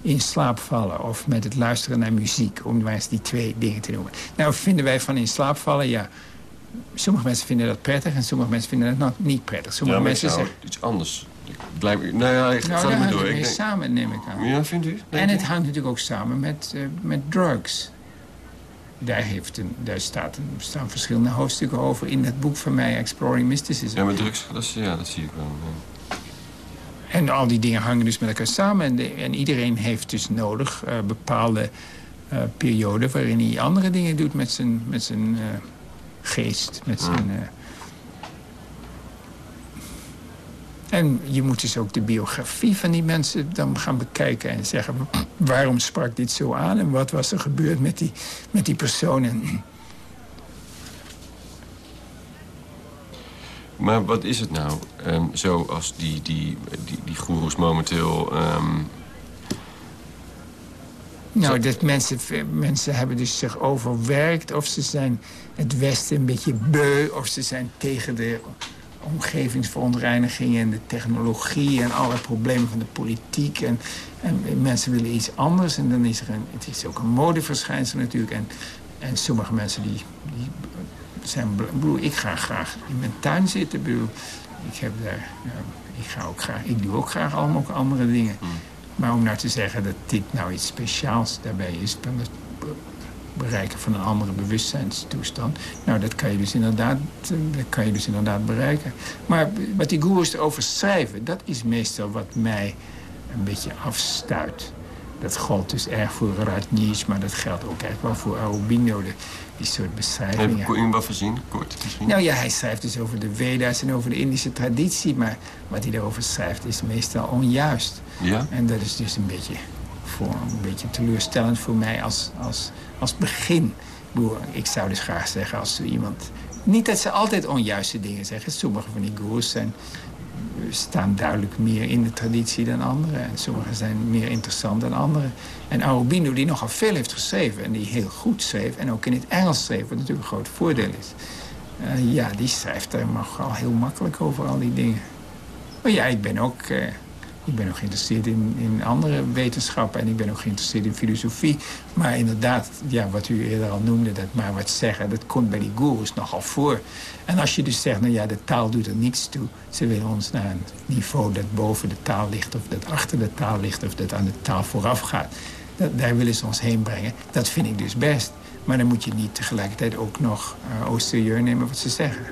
Speaker 4: in slaap vallen... of met het luisteren naar muziek, om maar eens die twee dingen te noemen. Nou, vinden wij van in slaap vallen, ja... Sommige mensen vinden dat prettig en sommige mensen vinden dat niet prettig. Sommige mensen zeggen...
Speaker 5: iets anders Blijkbaar, nou ja, ik nou, ga
Speaker 4: er
Speaker 5: door.
Speaker 4: Ik samen, neem ik aan.
Speaker 5: Ja, vindt u?
Speaker 4: En het hangt natuurlijk ook samen met, uh, met drugs. Daar, heeft een, daar staat een, staan verschillende hoofdstukken over in het boek van mij, Exploring Mysticism.
Speaker 5: Ja, met drugs, dat, is, ja, dat zie ik wel.
Speaker 4: En al die dingen hangen dus met elkaar samen. En, de, en iedereen heeft dus nodig uh, bepaalde uh, perioden... waarin hij andere dingen doet met zijn, met zijn geest, met zijn... En je moet dus ook de biografie van die mensen dan gaan bekijken... en zeggen, waarom sprak dit zo aan... en wat was er gebeurd met die, met die persoon.
Speaker 5: Maar wat is het nou, um, zo als die, die, die, die goeroes momenteel... Um...
Speaker 4: Nou, dat mensen, mensen hebben dus zich overwerkt... of ze zijn het Westen een beetje beu... of ze zijn tegen de omgevingsverontreiniging en de technologie en alle problemen van de politiek. En, en mensen willen iets anders. En dan is er een, het is ook een modeverschijnsel natuurlijk. En, en sommige mensen die, die zijn... Bedoel, ik ga graag in mijn tuin zitten. Bedoel, ik, heb daar, ja, ik, ga ook graag, ik doe ook graag allemaal andere dingen. Hmm. Maar om nou te zeggen dat dit nou iets speciaals daarbij is... Dan bereiken van een andere bewustzijnstoestand. Nou, dat kan je dus inderdaad, dat kan je dus inderdaad bereiken. Maar wat die gurus erover schrijven, dat is meestal wat mij een beetje afstuit. Dat gold dus erg voor Radnich, maar dat geldt ook echt wel voor Aurobindo, die soort beschrijvingen.
Speaker 5: Kun je wel voorzien, kort misschien?
Speaker 4: Nou ja, hij schrijft dus over de Veda's en over de Indische traditie, maar wat hij daarover schrijft is meestal onjuist.
Speaker 5: Ja?
Speaker 4: En dat is dus een beetje, voor, een beetje teleurstellend voor mij als, als, als begin. Ik zou dus graag zeggen als iemand... Niet dat ze altijd onjuiste dingen zeggen. Sommige van die gurus zijn staan duidelijk meer in de traditie dan anderen. En sommige zijn meer interessant dan anderen. En Aurobindo, die nogal veel heeft geschreven... en die heel goed schreef en ook in het Engels schreef... wat natuurlijk een groot voordeel is. Uh, ja, die schrijft er nogal heel makkelijk over al die dingen. Maar ja, ik ben ook... Uh, ik ben ook geïnteresseerd in, in andere wetenschappen en ik ben ook geïnteresseerd in filosofie. Maar inderdaad, ja, wat u eerder al noemde, dat maar wat zeggen... dat komt bij die gurus nogal voor. En als je dus zegt, nou ja, de taal doet er niets toe... ze willen ons naar een niveau dat boven de taal ligt... of dat achter de taal ligt of dat aan de taal vooraf gaat... Dat, daar willen ze ons heen brengen. Dat vind ik dus best. Maar dan moet je niet tegelijkertijd ook nog uh, au serieus nemen wat ze zeggen.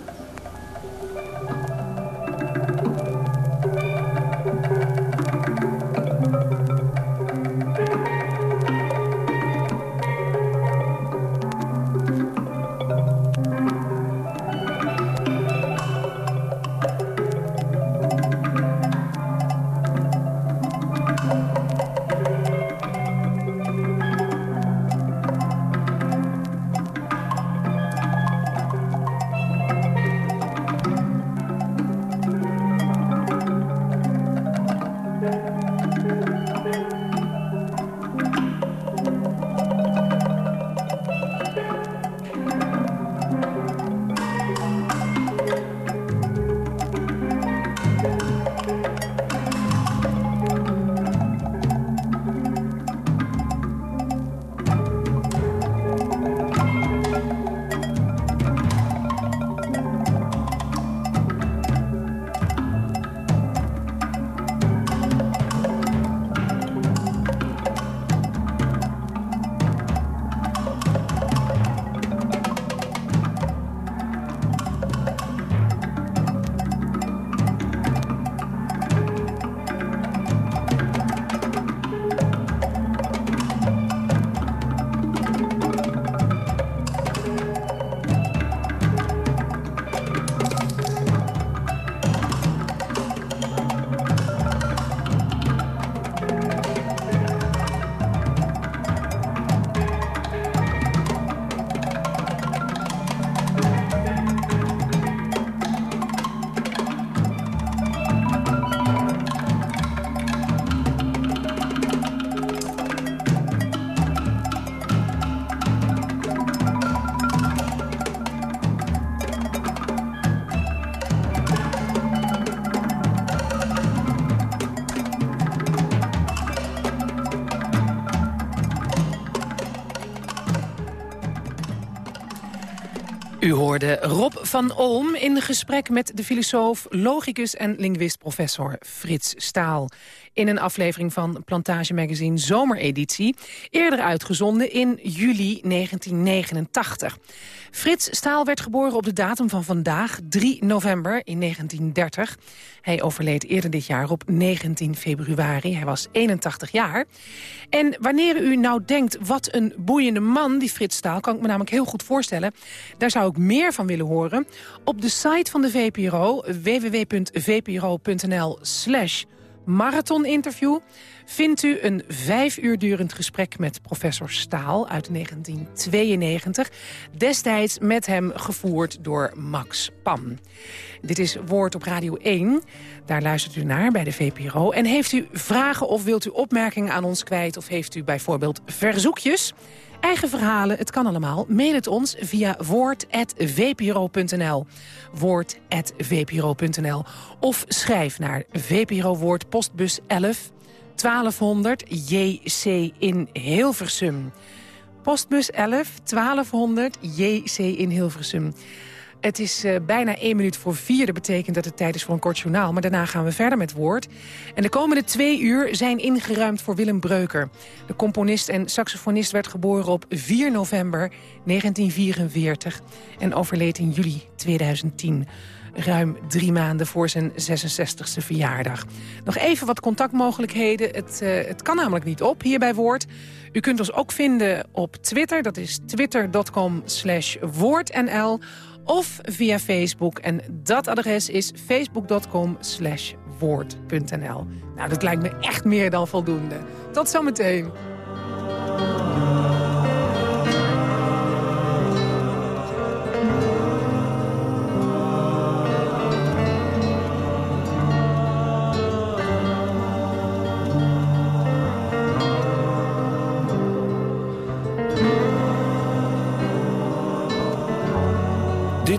Speaker 3: Hoorde Rob van Olm in gesprek met de filosoof, logicus en linguist professor Frits Staal. In een aflevering van Plantage Magazine Zomereditie, eerder uitgezonden in juli 1989. Frits Staal werd geboren op de datum van vandaag, 3 november in 1930. Hij overleed eerder dit jaar op 19 februari. Hij was 81 jaar. En wanneer u nou denkt, wat een boeiende man, die Frits Staal... kan ik me namelijk heel goed voorstellen. Daar zou ik meer van willen horen. Op de site van de VPRO, www.vpro.nl slash marathoninterview vindt u een vijf uur durend gesprek met professor Staal uit 1992. Destijds met hem gevoerd door Max Pam. Dit is Woord op Radio 1. Daar luistert u naar bij de VPRO. En heeft u vragen of wilt u opmerkingen aan ons kwijt... of heeft u bijvoorbeeld verzoekjes... Eigen verhalen, het kan allemaal. Mail het ons via woord.vpro.nl. Woord.vpro.nl. Of schrijf naar VPRO Woord postbus 11 1200 JC in Hilversum. Postbus 11 1200 JC in Hilversum. Het is uh, bijna één minuut voor vier. Dat betekent dat het tijd is voor een kort journaal. Maar daarna gaan we verder met woord. En de komende twee uur zijn ingeruimd voor Willem Breuker. De componist en saxofonist werd geboren op 4 november 1944... en overleed in juli 2010 ruim drie maanden voor zijn 66e verjaardag. Nog even wat contactmogelijkheden. Het, uh, het kan namelijk niet op hier bij Woord. U kunt ons ook vinden op Twitter. Dat is twitter.com slash woordnl. Of via Facebook. En dat adres is facebook.com slash woord.nl. Nou, dat lijkt me echt meer dan voldoende. Tot zometeen.